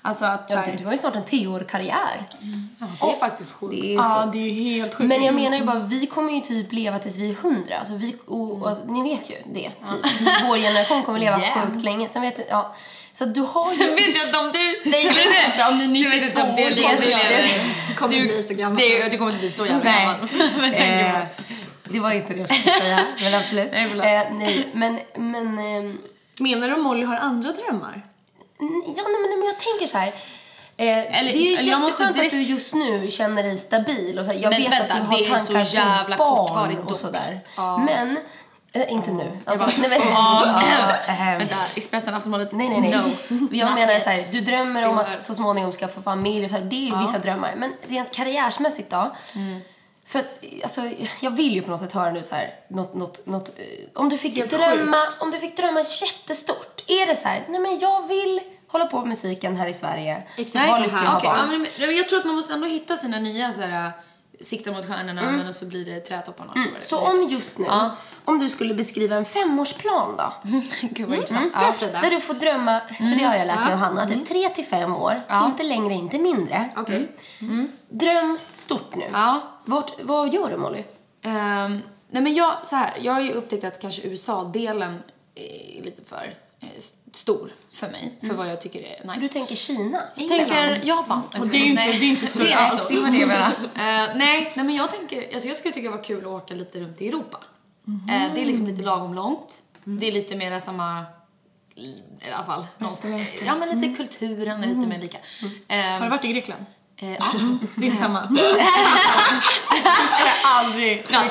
Alltså att Ja, du, du har ju snart en 10-årig karriär. Ja, det är faktiskt sjukt. Det är Ja, sjukt. det är helt sjukt. Men jag menar ju bara, vi kommer ju typ leva tills vi är hundra. Alltså vi, och, och, alltså, ni vet ju det, typ. Vår generation kommer leva Yeah. sjukt länge. Sen vet ja. Så du har Sen ju... vet jag inte om du... Nej, Sen vet jag- om ni vet inte om det 92 liv du lever. Kommer Du- bli så gammal. Det, det kommer inte bli så jävla Nej. gammal. Men sen Eh, det var inte det jag skulle säga, men absolut. Nej, eh, nej, men... men ehm, Menar du om Molly har andra drömmar? Ja, nej, men, men jag tänker så här. Eh, Eller- det är ju jätteskönt direkt- att du just nu känner dig stabil. Och så här, jag Men vet vänta, att du har det är så jävla på barn kortvarigt och sådär. Ja. Men, eh, inte nu. Alltså, bara, nej, men, ja, ehm, Vänta, Expressen, Aftonbladet? Nej, nej, nej. No. Jag menar yet. så här, du drömmer om Se att så småningom ska få familj och så här, det är ju vissa drömmar. Men rent karriärsmässigt då? För att, alltså, jag vill ju på något sätt höra nu så här, något, något, något, eh, om du fick drömma, om du fick drömma jättestort. Är det så här, nej men jag vill hålla på med musiken här i Sverige. Exakt så lycklig, barn. ja, men jag tror att man måste ändå hitta sina nya så här, sikta mot stjärnorna men och så blir det trädtopparna. Så om just nu, om du skulle beskriva en femårsplan då? Gud vad intressant. Ja, Frida. Där du får drömma, för det har jag lärt mig av Hanna, typ tre till fem år. Inte längre, inte mindre. Okej. Dröm stort nu. Ja. Vart, vad gör du Molly? Ehm, nej men jag, så här, jag har ju upptäckt att kanske USA-delen är lite för eh, stor för mig, för vad jag tycker är nice. Så du tänker Kina? Jag tänker Japan. Och det är ju inte, det är inte stort Det är alls. Det var det jag menade. Eh, nej, nej, men jag tänker, alltså jag skulle tycka det var kul att åka lite runt i Europa. Eh, det är liksom lite lagom långt. Det är lite mer samma, i alla fall. Västerländska. Ja, men lite kulturen är lite mer lika. Eh, Har du varit i Grekland? eh, ja. Det är inte samma. Jag skojar aldrig. Ja,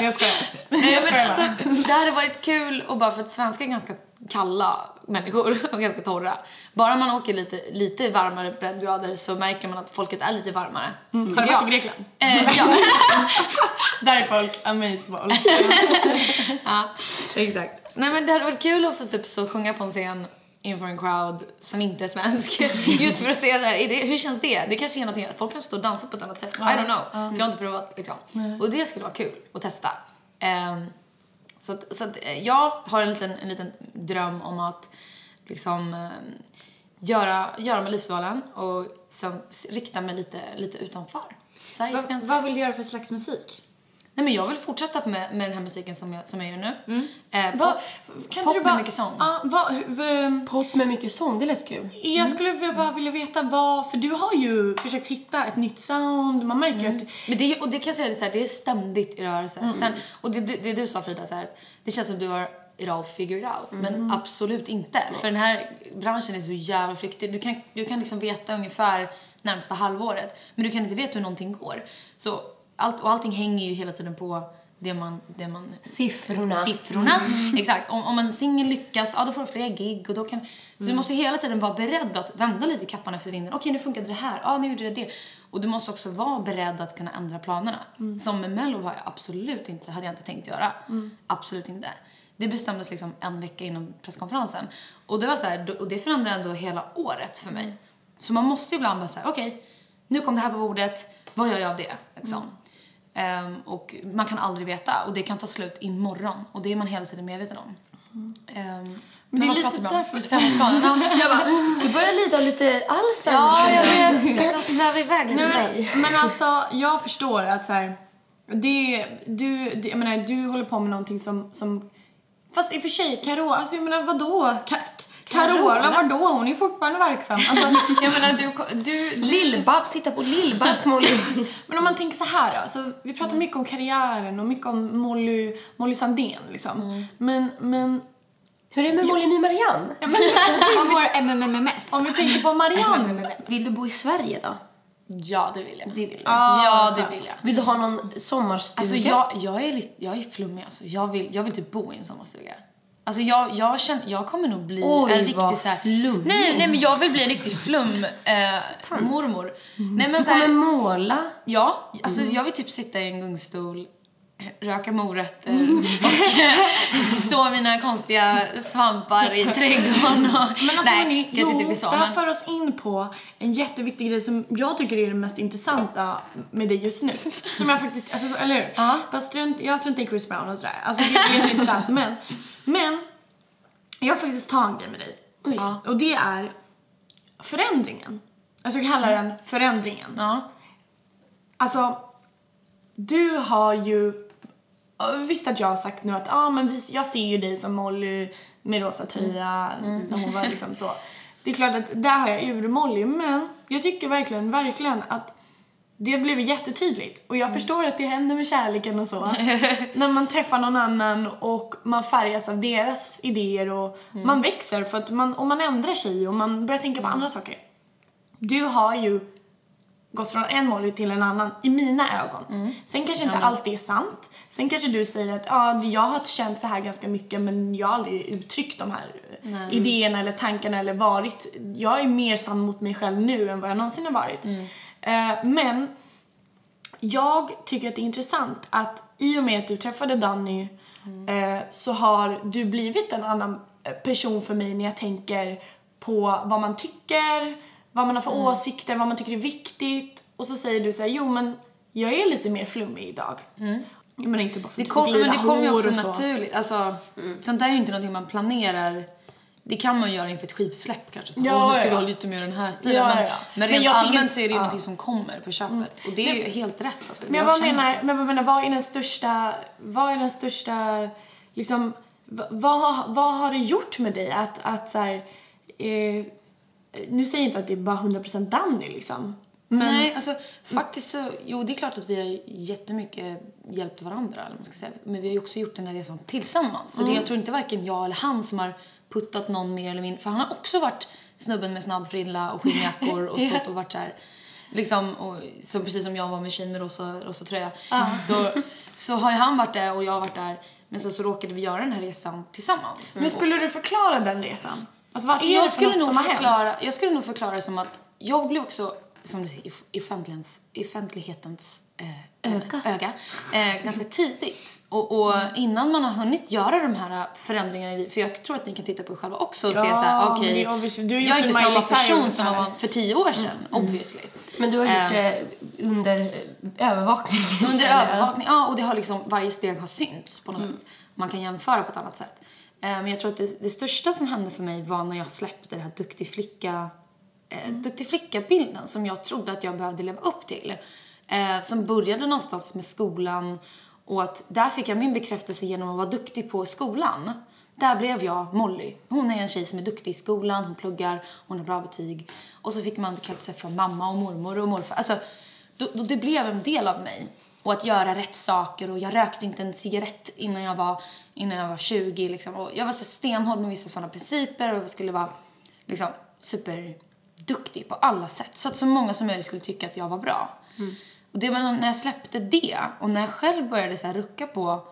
Jag skojar. Nej, Jag men skojar bara. alltså, det hade varit kul och bara för att svenskar är ganska kalla människor och ganska torra. Bara man åker lite, lite varmare breddgrader så märker man att folket är lite varmare. Har du tycker varit i Grekland? Eh, ja. Där är folk amazeball. ja, exakt. Nej men det hade varit kul att få typ så sjunga på en scen inför en crowd som inte är svensk. Just för att se så här, är det, hur känns det? Det kanske är någonting, folk kanske står och dansar på ett annat sätt. I don't know. För jag har inte provat liksom. Och det skulle vara kul att testa. Ehm, så att, så att eh, jag har en liten, en liten dröm om att liksom ehm, göra, göra Melodifestivalen och sen rikta mig lite, lite utanför Sveriges gränser. vad vill du göra för slags musik? Nej men jag vill fortsätta med, med den här musiken som jag, som jag gör nu. Eh, Vad- pop, kan pop du bara- med mycket sång. Ja, vad, hur- Pop med mycket sång, det lät kul. jag skulle vilja- bara vilja veta vad, för du har ju försökt hitta ett nytt sound, man märker ju att Men det, är- och det kan jag säga, det är, så här, det är ständigt i rörelse. Mm. Ständ, och det, det, det du sa Frida, så här, att det känns som du har it all figured out. Mm. Men absolut inte. För den här branschen är så jävla flyktig. Du kan, du kan liksom veta ungefär närmsta halvåret. Men du kan inte veta hur någonting går. Så allt, och allting hänger ju hela tiden på det man, det man Siffrorna. siffrorna. Exakt. Om, om en singel lyckas, ja då får du fler gig och då kan... Så du måste hela tiden vara beredd att vända lite kappan efter vinden. Okej, nu funkade det här. Ja, nu gjorde det det. Och du måste också vara beredd att kunna ändra planerna. Som med Mello har jag absolut inte, hade jag inte tänkt göra. Absolut inte. Det bestämdes liksom en vecka innan presskonferensen. Och det var så här, och det förändrade ändå hela året för mig. Så man måste ibland bara säga, okej, nu kom det här på bordet, vad gör jag av det? Liksom. Ehm, och man kan aldrig veta och det kan ta slut imorgon och det är man hela tiden medveten om. Ehm, men, det är lite därför- Just femårsplanen. Ja, jag bara, Du börjar lida av lite Alzheimer. ja, jag känner jag. blev liksom sväva iväg lite. Nej, men, men alltså, jag förstår att så här, det, du, det, jag menar, du håller på med någonting som, som fast i och för sig, Caro, alltså jag menar vadå? Ka, Carola, vadå? Hon är fortfarande verksam. Alltså, jag menar, du, du, Lill-Babs, sitta på Lill-Babs Molly. men om man tänker så här då, alltså, vi pratar mycket om karriären och mycket om Molly, Molly Sandén liksom. Men, men, Hur är det med Molly My Marianne? ja, men Om vår MMMMS. om vi tänker på Marianne. Vill du bo i Sverige då? Ja, det vill jag. Det vill du. ja, det vill jag. Vill du ha någon sommarstuga? Alltså jag, jag, är lite, jag är flummig alltså. Jag vill, jag vill typ bo i en sommarstuga. Alltså jag, jag känner, jag kommer nog bli Oj, en riktig så här, nej, nej men jag vill bli en riktig flum eh, mormor. Nej men du så här, kommer måla. Ja, alltså jag vill typ sitta i en gungstol, röka morötter och eh, så mina konstiga svampar i trädgården och... Men alltså, nej, hörni, kanske jo, inte så. det här Men, för oss in på en jätteviktig grej som jag tycker är det mest intressanta med dig just nu. Som jag faktiskt, alltså, eller hur? Ja. Fast strunt, jag struntar i Chris Brown och sådär. Alltså det är jätteintressant. Men, men jag har faktiskt tagit en grej med dig. Ja. Och det är förändringen. Alltså jag kallar den förändringen. ja. Alltså, du har ju... Visst att jag har sagt nu att ah, men vi, jag ser ju dig som Molly med rosa tröja när hon var liksom så. Det är klart att där har jag ur-Molly men jag tycker verkligen, verkligen att det blev jättetydligt och jag förstår att det händer med kärleken och så. när man träffar någon annan och man färgas av deras idéer och man växer för att man, och man ändrar sig och man börjar tänka på andra saker. Du har ju gått från en Molly till en annan i mina ögon. Sen kanske inte alls det är sant. Sen kanske du säger att ja, jag har känt så här ganska mycket men jag har aldrig uttryckt de här idéerna eller tankarna eller varit. Jag är mer sann mot mig själv nu än vad jag någonsin har varit. Eh, men jag tycker att det är intressant att i och med att du träffade Danny eh, så har du blivit en annan eh, person för mig när jag tänker på vad man tycker, vad man har för åsikter, vad man tycker är viktigt. Och så säger du så här, jo men jag är lite mer flummig idag. Jag menar inte bara för Det, kom, men det kommer ju också naturligt. Alltså, Sånt där är ju inte någonting man planerar. Det kan man göra inför ett skivsläpp kanske. Så, Ja, "Åh, nu ska ja. vi ha lite mer den här stilen. Ja, men, ja. men Men rent jag tycker- allmänt så är det ju ja. någonting som kommer på köpet. Och det är ju helt rätt. Alltså. Men jag känner menar, men jag menar, vad är den största, vad är den största, liksom, va- vad, vad har det gjort med dig att, att så här, eh, nu säger jag inte att det är bara 100% Danny liksom. Men Nej, alltså faktiskt så, jo det är klart att vi har jättemycket hjälpt varandra, eller man ska säga. Men vi har ju också gjort den här resan tillsammans. Så det, jag tror inte varken jag eller han som har puttat någon mer eller mindre, för han har också varit snubben med snabbfrilla och skinnjackor och stått och varit så här, liksom, och, som, precis som jag var med tjejen med rosa, rosa tröja. Så, så har han varit där och jag har varit där, men så, så råkade vi göra den här resan tillsammans. Men skulle du förklara den resan? Alltså vad är jag för skulle nog förklara? Jag skulle nog förklara som att jag blev också, som du säger, i offentlighetens, offentlighetens eh, Öga. öga eh, ganska tidigt. Och, och innan man har hunnit göra de här förändringarna i livet, för jag tror att ni kan titta på er själva också och se Ja, så här, men okej, har jag är inte samma person som jag var för tio år sedan, obviously. Men du har gjort Ehm, det under eh, övervakning? Under övervakning, ja. Och det har liksom, varje steg har synts på något sätt. Man kan jämföra på ett annat sätt. Eh, Men jag tror att det, det största som hände för mig var när jag släppte det här duktig flicka eh, duktig flicka-bilden som jag trodde att jag behövde leva upp till. Eh, som började någonstans med skolan och att där fick jag min bekräftelse genom att vara duktig på skolan. Där blev jag Molly. Hon är en tjej som är duktig i skolan, hon pluggar, hon har bra betyg. Och så fick man bekräftelse från mamma och mormor och morfar. Alltså, då, då det blev en del av mig. Och att göra rätt saker och jag rökte inte en cigarett innan jag var, innan jag var 20 liksom. Och jag var så stenhård med vissa sådana principer och skulle vara liksom super superduktig på alla sätt. Så att så många som möjligt skulle tycka att jag var bra. Och det var när jag släppte det och när jag själv började så rucka på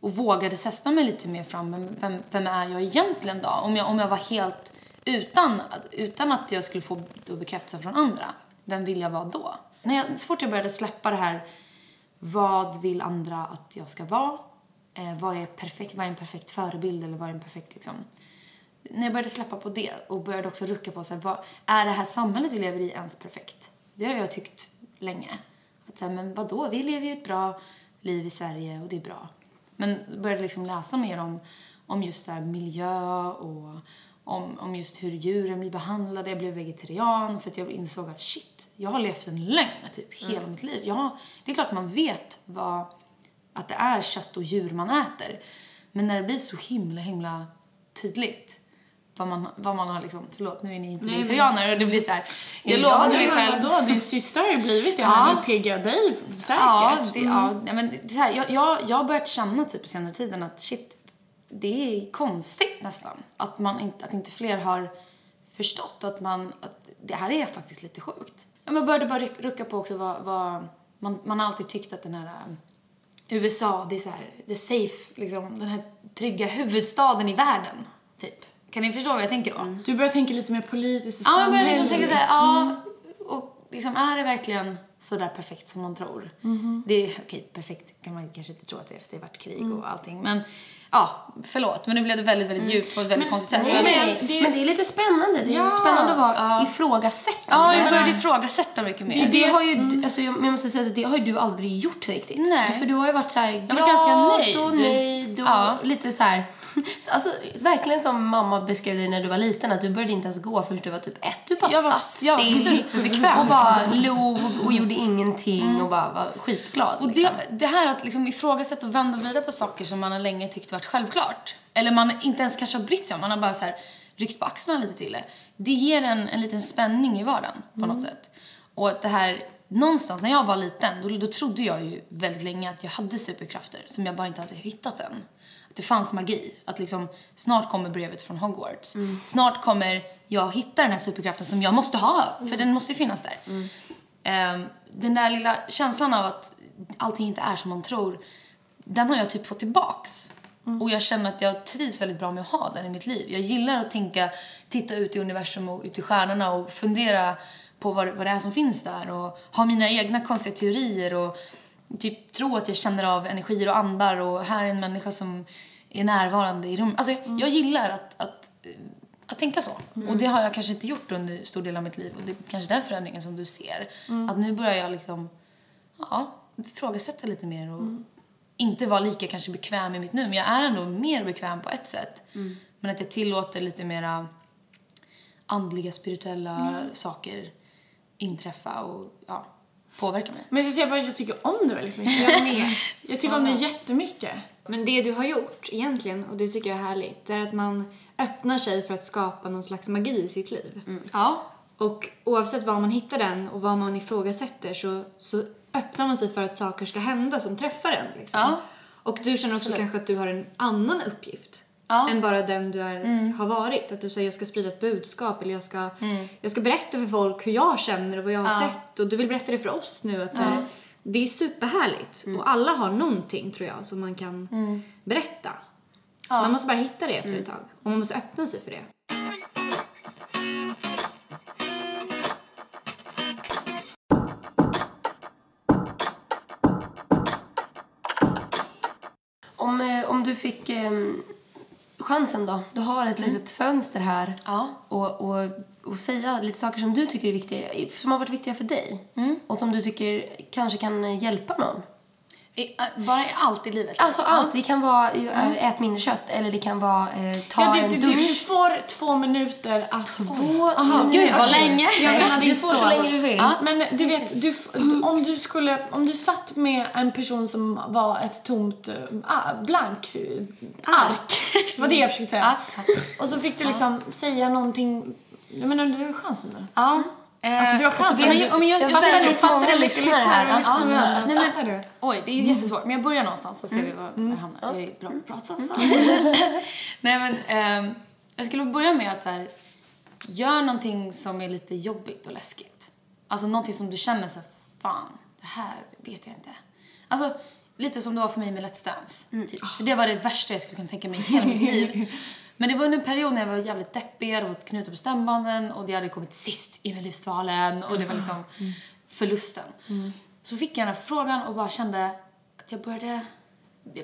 och vågade testa mig lite mer fram. Vem, vem, vem är jag egentligen då? Om jag, om jag var helt utan, utan att jag skulle få bekräftelse från andra. Vem vill jag vara då? När jag, så fort jag började släppa det här, vad vill andra att jag ska vara? Eh, vad, är perfekt, vad är en perfekt förebild eller vad är en perfekt liksom? När jag började släppa på det och började också rucka på så här, vad, är det här samhället vi lever i ens perfekt? Det har jag tyckt länge. Att så här, men vadå, vi lever ju ett bra liv i Sverige och det är bra. Men började liksom läsa mer om, om just så miljö och om, om just hur djuren blir behandlade. Jag blev vegetarian för att jag insåg att shit, jag har levt en lögn typ hela mitt liv. Jag det är klart man vet vad, att det är kött och djur man äter. Men när det blir så himla, himla tydligt vad man, vad man har liksom, förlåt nu är ni inte vegetarianer och det blir så här. Jag Ja, lovade mig själv. Vadå? Din syster har ju blivit det Ja. med PGA Dave, säkert. Ja, det, ja nej, men så här, jag, jag, jag har börjat känna typ på senare tiden att shit, det är konstigt nästan. Att, man inte, att inte fler har förstått att, man, att det här är faktiskt lite sjukt. Ja, jag började bara rucka på också vad, vad man, man har alltid tyckt att den här um, USA, det är så här, the safe, liksom, den här trygga huvudstaden i världen, typ. Kan ni förstå vad jag tänker då? Du börjar tänka lite mer politiskt i Ja, jag börjar liksom samhället. tänka så här, ja, och liksom är det verkligen så där perfekt som man tror? Det är, okej, perfekt kan man kanske inte tro att det är efter det har varit krig och allting, men ja, förlåt, men nu blev det väldigt, väldigt djupt på ett väldigt konstigt sätt. Nej, Men- det- men det är lite spännande. Det är Ja. spännande att vara Ja. ifrågasättande. Ja, jag började ifrågasätta mycket mer. Det, har ju, alltså jag, jag måste säga att det har ju du aldrig gjort riktigt. Nej. För du har ju varit så här glad var ganska nöjd. och nöjd och Ja. lite så här. Alltså verkligen som mamma beskrev dig när du var liten att du började inte ens gå förrän du var typ ett. Du bara Jag var- satt jag var superbekväm. och bara log och gjorde ingenting och bara var skitglad. Och liksom. det, det här att liksom ifrågasätta och vända vidare på saker som man har länge tyckt varit självklart. Eller man inte ens kanske har brytt sig om. Man har bara så här ryckt på axlarna lite till det. Det ger en, en liten spänning i vardagen på något sätt. Och det här, någonstans när jag var liten, då, då trodde jag ju väldigt länge att jag hade superkrafter som jag bara inte hade hittat än. Det fanns magi. Att liksom, snart kommer brevet från Hogwarts. Snart kommer jag hitta den här superkraften som jag måste ha, för den måste ju finnas där. Ehm, den där lilla känslan av att allting inte är som man tror, den har jag typ fått tillbaks. Och jag känner att jag trivs väldigt bra med att ha den i mitt liv. Jag gillar att tänka, titta ut i universum och ut i stjärnorna och fundera på vad, vad det är som finns där och ha mina egna konstiga teorier och typ tro att jag känner av energier och andar och här är en människa som är närvarande i rummet. Alltså jag, jag gillar att, att eh, att tänka så. Och det har jag kanske inte gjort under stor del av mitt liv. Och det är kanske den förändringen som du ser. Att nu börjar jag liksom, ja, ifrågasätta lite mer och inte vara lika kanske bekväm i mitt nu. Men jag är ändå mer bekväm på ett sätt. Men att jag tillåter lite mera andliga, spirituella saker inträffa och ja, påverka mig. Men jag ska säga bara att jag tycker om det väldigt mycket. Jag med. Jag tycker om det jättemycket. Men det du har gjort egentligen, och det tycker jag är härligt, det är att man öppnar sig för att skapa någon slags magi i sitt liv. Ja. Och oavsett var man hittar den och vad man ifrågasätter så, så öppnar man sig för att saker ska hända som träffar en. Liksom. Ja. Och du känner också Absolut. kanske att du har en annan uppgift Ja. Mm. än bara den du är, har varit. Att du säger jag ska sprida ett budskap eller jag ska, jag ska berätta för folk hur jag känner och vad jag har Mm. Ja. sett. Och du vill berätta det för oss nu. Att, så här, Det är superhärligt. Mm. Och alla har någonting tror jag som man kan berätta. Man måste bara hitta det efter Mm. ett tag. Och man måste öppna sig för det. Om, eh, om du fick eh, chansen då, du har ett litet fönster här Ja. och, och, och säga lite saker som du tycker är viktiga, som har varit viktiga för dig och som du tycker kanske kan hjälpa någon. I, äh, bara i allt i livet. liksom. Alltså allt, det kan vara eh, ät mindre kött eller det kan vara eh, ta Ja, en du, du, du dusch. får två minuter att... Två Aha, minuter. Gud, vad länge. Du får så länge du vill. Ja, Men du vet, du, om du skulle, om du satt med en person som var ett tomt, äh, blank äh, ark. Det var det jag försökte säga. Och så fick du liksom säga någonting. Jag menar, du har chansen nu. Ja. Eh, Alltså, du har men jag, men jag, Jag jag, fattar säger- att Du många lyssnare här. Nej, men-? Oj, det är jättesvårt. Men jag börjar någonstans så ser vi var jag hamnar. Jag är bra på att prata. Så. Nej, men ehm, jag skulle börja med att här, gör någonting som är lite jobbigt och läskigt. Alltså någonting som du känner så här, fan, det här vet jag inte. Alltså, lite som det var för mig med Let's Dance. Typ. För det var det värsta jag skulle kunna tänka mig i hela mitt liv. Men det var under en period när jag var jävligt deppig, jag hade fått knutar på stämbanden och det hade kommit sist i Melodifestivalen och det var liksom förlusten. Så fick jag den här frågan och bara kände att jag började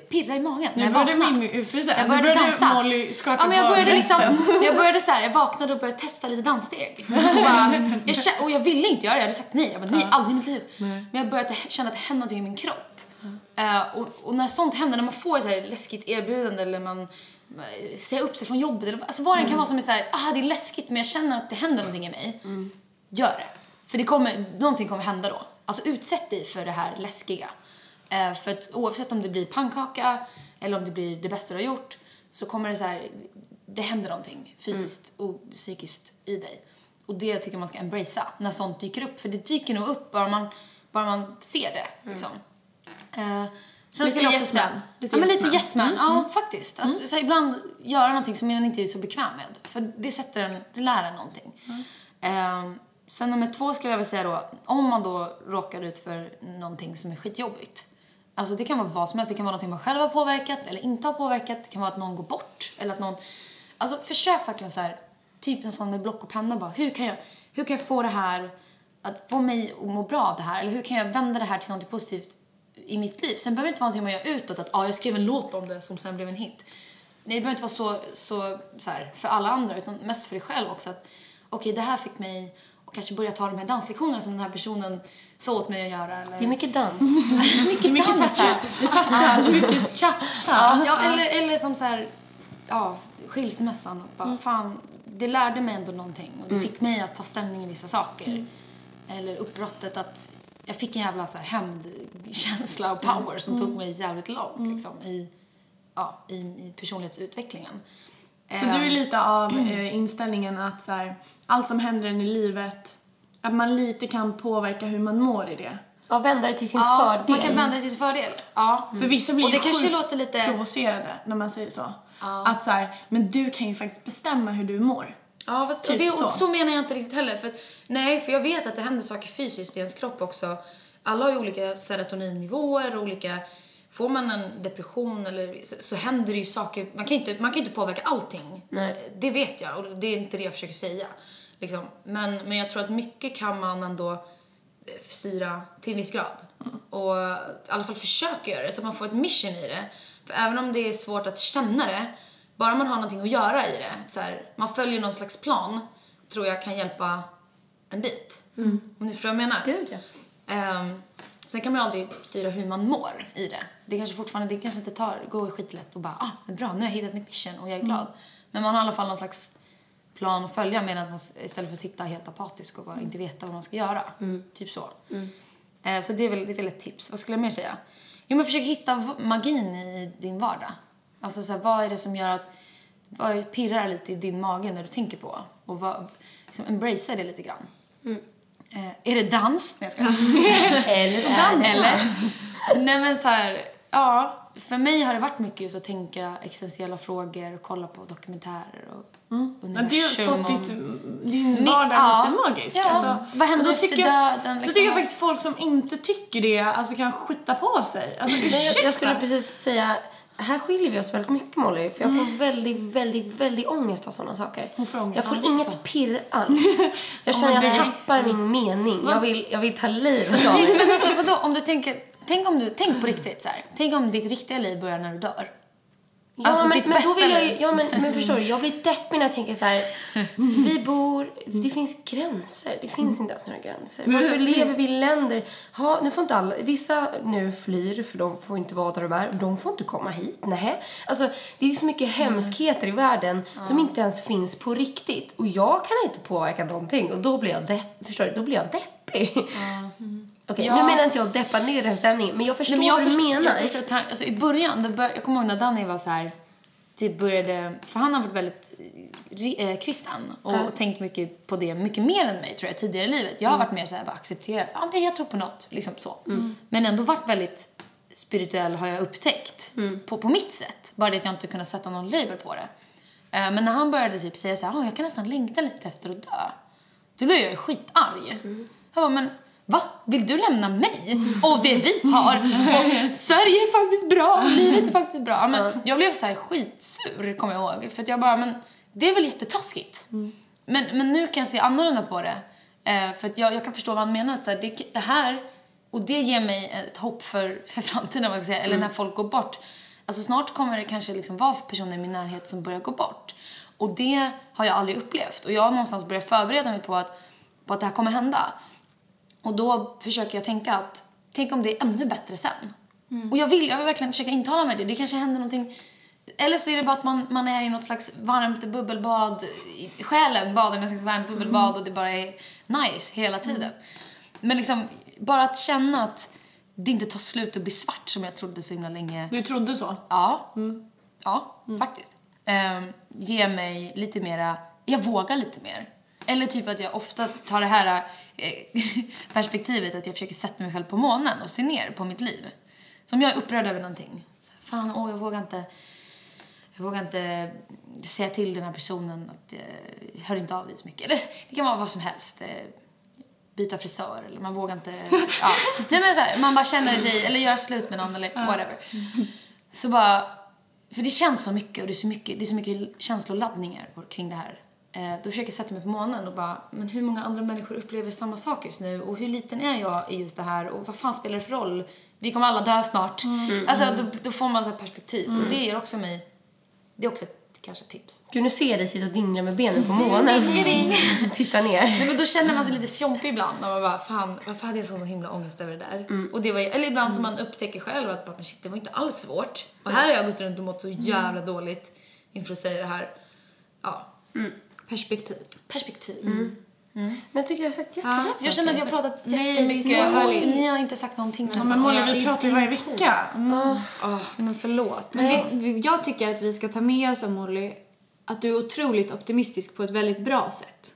pirra i magen när Nu jag började vaknade. Mimmi, för Jag började började dansa. Molly skaka ja, men jag började liksom, jag började så här, jag vaknade och började testa lite danssteg. Och, bara, jag, och jag ville inte göra det, jag hade sagt nej. Jag bara, nej, aldrig i mitt liv. Men jag började känna att det hände någonting i min kropp. Eh, och, och när sånt händer, när man får så här läskigt erbjudande eller man eh, säger upp sig från jobbet eller alltså vad det än kan vara som är så här, ah, det är läskigt men jag känner att det händer någonting i mig. Gör det. För det kommer, någonting kommer hända då. Alltså utsätt dig för det här läskiga. Eh, för att oavsett om det blir pannkaka eller om det blir det bästa du har gjort så kommer det så här, det händer någonting fysiskt och psykiskt i dig. Och det tycker jag man ska embracea när sånt dyker upp. För det dyker nog upp bara man, bara man ser det. Liksom. Eh, sen Lite yes man. Lite ja, men lite yes man. Ja, faktiskt. Att här, ibland göra någonting som man inte är så bekväm med. För det sätter en, det lär en någonting. Eh, sen nummer två skulle jag vilja säga då, om man då råkar ut för någonting som är skitjobbigt. Alltså det kan vara vad som helst. Det kan vara någonting man själv har påverkat eller inte har påverkat. Det kan vara att någon går bort eller att någon... Alltså försök verkligen så här, typ nästan med block och penna bara. Hur kan jag, hur kan jag få det här, att få mig att må bra av det här? Eller hur kan jag vända det här till något positivt i mitt liv? Sen behöver det inte vara någonting man gör utåt, att ah, jag skrev en låt om det som sen blev en hit. Nej, det behöver inte vara så, så, så här, för alla andra, utan mest för dig själv också. Att okej, det här fick mig att kanske börja ta de här danslektionerna som den här personen sa åt mig att göra. Eller... Det är mycket dans. mycket, Mycket dans. satsa. Det satsas mycket cha-cha. Ja, eller, eller som så här, ja, skilsmässan. Och bara, fan, det lärde mig ändå någonting och det fick mig att ta ställning i vissa saker. Eller uppbrottet att jag fick en jävla så här hämndkänsla och power som tog mig jävligt långt liksom, i, ja, i, i personlighetsutvecklingen. Så Ehm, du är lite av eh, inställningen att så här, allt som händer en i livet, att man lite kan påverka hur man mår i det. Ja, vända det till sin ja, fördel. Man kan vända det till sin fördel. Ja. För vissa blir Och det ju kanske låter lite... provocerade när man säger så. Att så här, men du kan ju faktiskt bestämma hur du mår. Ja, fast Typ det, så. så. menar jag inte riktigt heller. För att, nej, för jag vet att det händer saker fysiskt i ens kropp också. Alla har ju olika serotoninnivåer och olika... Får man en depression eller så, så händer det ju saker. Man kan inte, man kan inte påverka allting. Nej. Det vet jag och det är inte det jag försöker säga. Liksom. Men, men jag tror att mycket kan man ändå eh, styra till en viss grad. Och i alla fall försöka göra det så att man får ett mission i det. För även om det är svårt att känna det, bara man har någonting att göra i det, så här, man följer någon slags plan, tror jag kan hjälpa en bit. Om ni förstår vad jag menar? Gud, ja. Ehm, sen kan man ju aldrig styra hur man mår i det. Det kanske fortfarande, det kanske inte tar, går skitlätt och bara ah, men bra, nu har jag hittat mitt mission och jag är glad. Men man har i alla fall någon slags plan att följa med att man, istället för att sitta helt apatisk och bara inte veta vad man ska göra. Typ så. Eh, så det är, väl, det är väl ett tips. Vad skulle jag mer säga? Jo men försök hitta magin i din vardag. Alltså så här, vad är det som gör att, vad pirrar lite i din mage när du tänker på? Och vad, liksom embracea det lite grann. Eh, är det dans? Nej, jag. Eller dans. Eller? Nej men så här, ja. För mig har det varit mycket just att tänka existentiella frågor och kolla på dokumentärer och Ja, universum. det har fått ditt, din vardag ja. lite magisk. Ja. Alltså, Vad händer då efter tycker jag- döden, Då liksom? tycker jag faktiskt folk som inte tycker det alltså, kan skjuta på sig. Alltså, Nej, jag, skulle ursäkta. precis säga, här skiljer vi oss väldigt mycket Molly. För jag får väldigt, väldigt, väldigt ångest av sådana saker. Ångest. Jag får Ja, inget pirr alls. Jag känner men att jag tappar min mening. Jag vill, jag vill ta livet av mig. men alltså vadå, om du tänker, tänk om du, tänk på riktigt så här. Tänk om ditt riktiga liv börjar när du dör. Ja, Alltså, men, ditt men då bästa vill jag ju, ja men, men förstår du, jag blir deppig när jag tänker så här. Vi bor, det finns gränser. Det finns inte ens några gränser. Varför lever vi i länder? Ha, nu får inte alla, vissa nu flyr för de får inte vara där de är. De får inte komma hit. Nej. Alltså det är så mycket hemskheter i världen som inte ens finns på riktigt. Och jag kan inte påverka någonting och då blir jag depp, förstår du, då blir jag deppig. Okej, Ja. nu menar inte jag att deppa ner den stämningen, men jag förstår Nej, men jag vad du menar. Jag förstår alltså, I början, bör, jag kommer ihåg när Danny var så här, typ började, för han har varit väldigt eh, eh, kristen och tänkt mycket på det, mycket mer än mig tror jag tidigare i livet. Jag har varit mer så här, bara accepterat, ja det jag tror på något, liksom så. Men ändå varit väldigt spirituell har jag upptäckt, på, på mitt sätt. Bara det att jag inte kunnat sätta någon label på det. Eh, men när han började typ säga så här, "Ah, jag kan nästan längta lite efter att dö. Då blev jag skitarg. Jag bara, men va? Vill du lämna mig? Och det vi har? Och Sverige är faktiskt bra och livet är faktiskt bra. Men jag blev så här skitsur, kommer jag ihåg. För att jag bara, men det är väl jättetaskigt. Men, men nu kan jag se annorlunda på det. Eh, för att jag, jag kan förstå vad han menar. Att så här, det, det här, och det ger mig ett hopp för, för framtiden, ska jag säga. Eller när folk går bort. Alltså snart kommer det kanske liksom vara personer i min närhet som börjar gå bort. Och det har jag aldrig upplevt. Och jag har någonstans börjat förbereda mig på att, på att det här kommer hända. Och då försöker jag tänka att, tänk om det är ännu bättre sen. Och jag vill, jag vill verkligen försöka intala mig det. Det kanske händer någonting, eller så är det bara att man, man är i något slags varmt bubbelbad, i själen badar i något slags varmt bubbelbad och det bara är nice hela tiden. Men liksom, bara att känna att det inte tar slut och blir svart som jag trodde så himla länge. Du trodde så? Ja, ja faktiskt. Ehm, ge mig lite mera, jag vågar lite mer. Eller typ att jag ofta tar det här eh, perspektivet att jag försöker sätta mig själv på månen och se ner på mitt liv. Så om jag är upprörd över någonting, fan åh jag vågar inte jag vågar inte säga till den här personen att jag hör inte av dig så mycket. Eller det kan vara vad som helst. Eh, Byta frisör eller man vågar inte... Ja. Nej men så här, man bara känner sig, eller göra slut med någon eller whatever. Så bara, för det känns så mycket och det är så mycket, det är så mycket känsloladdningar kring det här. Eh, då försöker jag sätta mig på månen och bara, men hur många andra människor upplever samma sak just nu? Och hur liten är jag i just det här? Och vad fan spelar det för roll? Vi kommer alla dö snart. Alltså då, då får man så perspektiv. Och det ger också mig, det är också ett kanske tips. Gud, nu ser jag dig sitta och dingla med benen på månen. Titta ner. Nej, men då känner man sig lite fjompig ibland och man bara, fan varför hade jag sån himla ångest över det där? Och det var, eller ibland som man upptäcker själv att bara, men shit, det var inte alls svårt. Och här har jag gått runt och mått så jävla dåligt inför att säga det här. Ja, Perspektiv. perspektiv. Men jag tycker jag har sagt jättebra Ja, jag känner att jag har pratat Nej, jättemycket. så och ni har inte sagt någonting Ja, men Molly, vi pratar ju varje vecka. Åh, men förlåt. Men vi, jag tycker att vi ska ta med oss av Molly att du är otroligt optimistisk på ett väldigt bra sätt.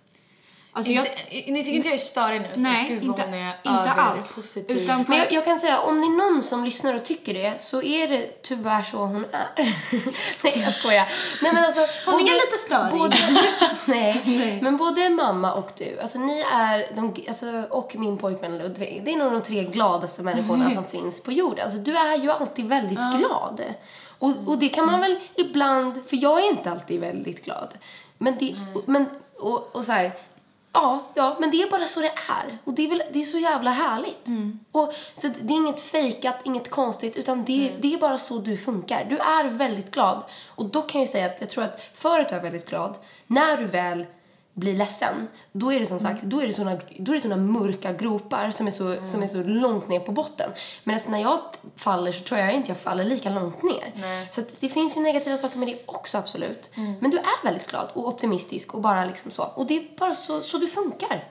Alltså jag, Inte, ni tycker inte jag är störig nu? Så Nej, gud, vad inte- hon är inte alls. överpositiv. Utan på, Men jag, jag kan säga, om det är någon som lyssnar och tycker det så är det tyvärr så hon är. Nej, jag skojar. Nej, men alltså, Hon är lite störig. Både, nej, men både mamma och du, alltså ni är, de, alltså, och min pojkvän Ludvig, det är nog de tre gladaste människorna som finns på jorden. Alltså du är ju alltid väldigt glad. Och, och det kan man väl ibland, för jag är inte alltid väldigt glad. Men det, men, och, och så här, Ja, ja, men det är bara så det är. Och det är, väl, det är så jävla härligt. Och, så det är inget fejkat, inget konstigt, utan det, det är bara så du funkar. Du är väldigt glad. Och då kan jag säga att jag tror att för att du är väldigt glad, när du väl blir ledsen, då är det som sagt, då är det såna, då är det såna mörka gropar som är, så, som är så långt ner på botten. Men alltså när jag faller så tror jag inte jag faller lika långt ner. Så att det finns ju negativa saker med det också absolut. Men du är väldigt glad och optimistisk och bara liksom så. Och det är bara så, så du funkar.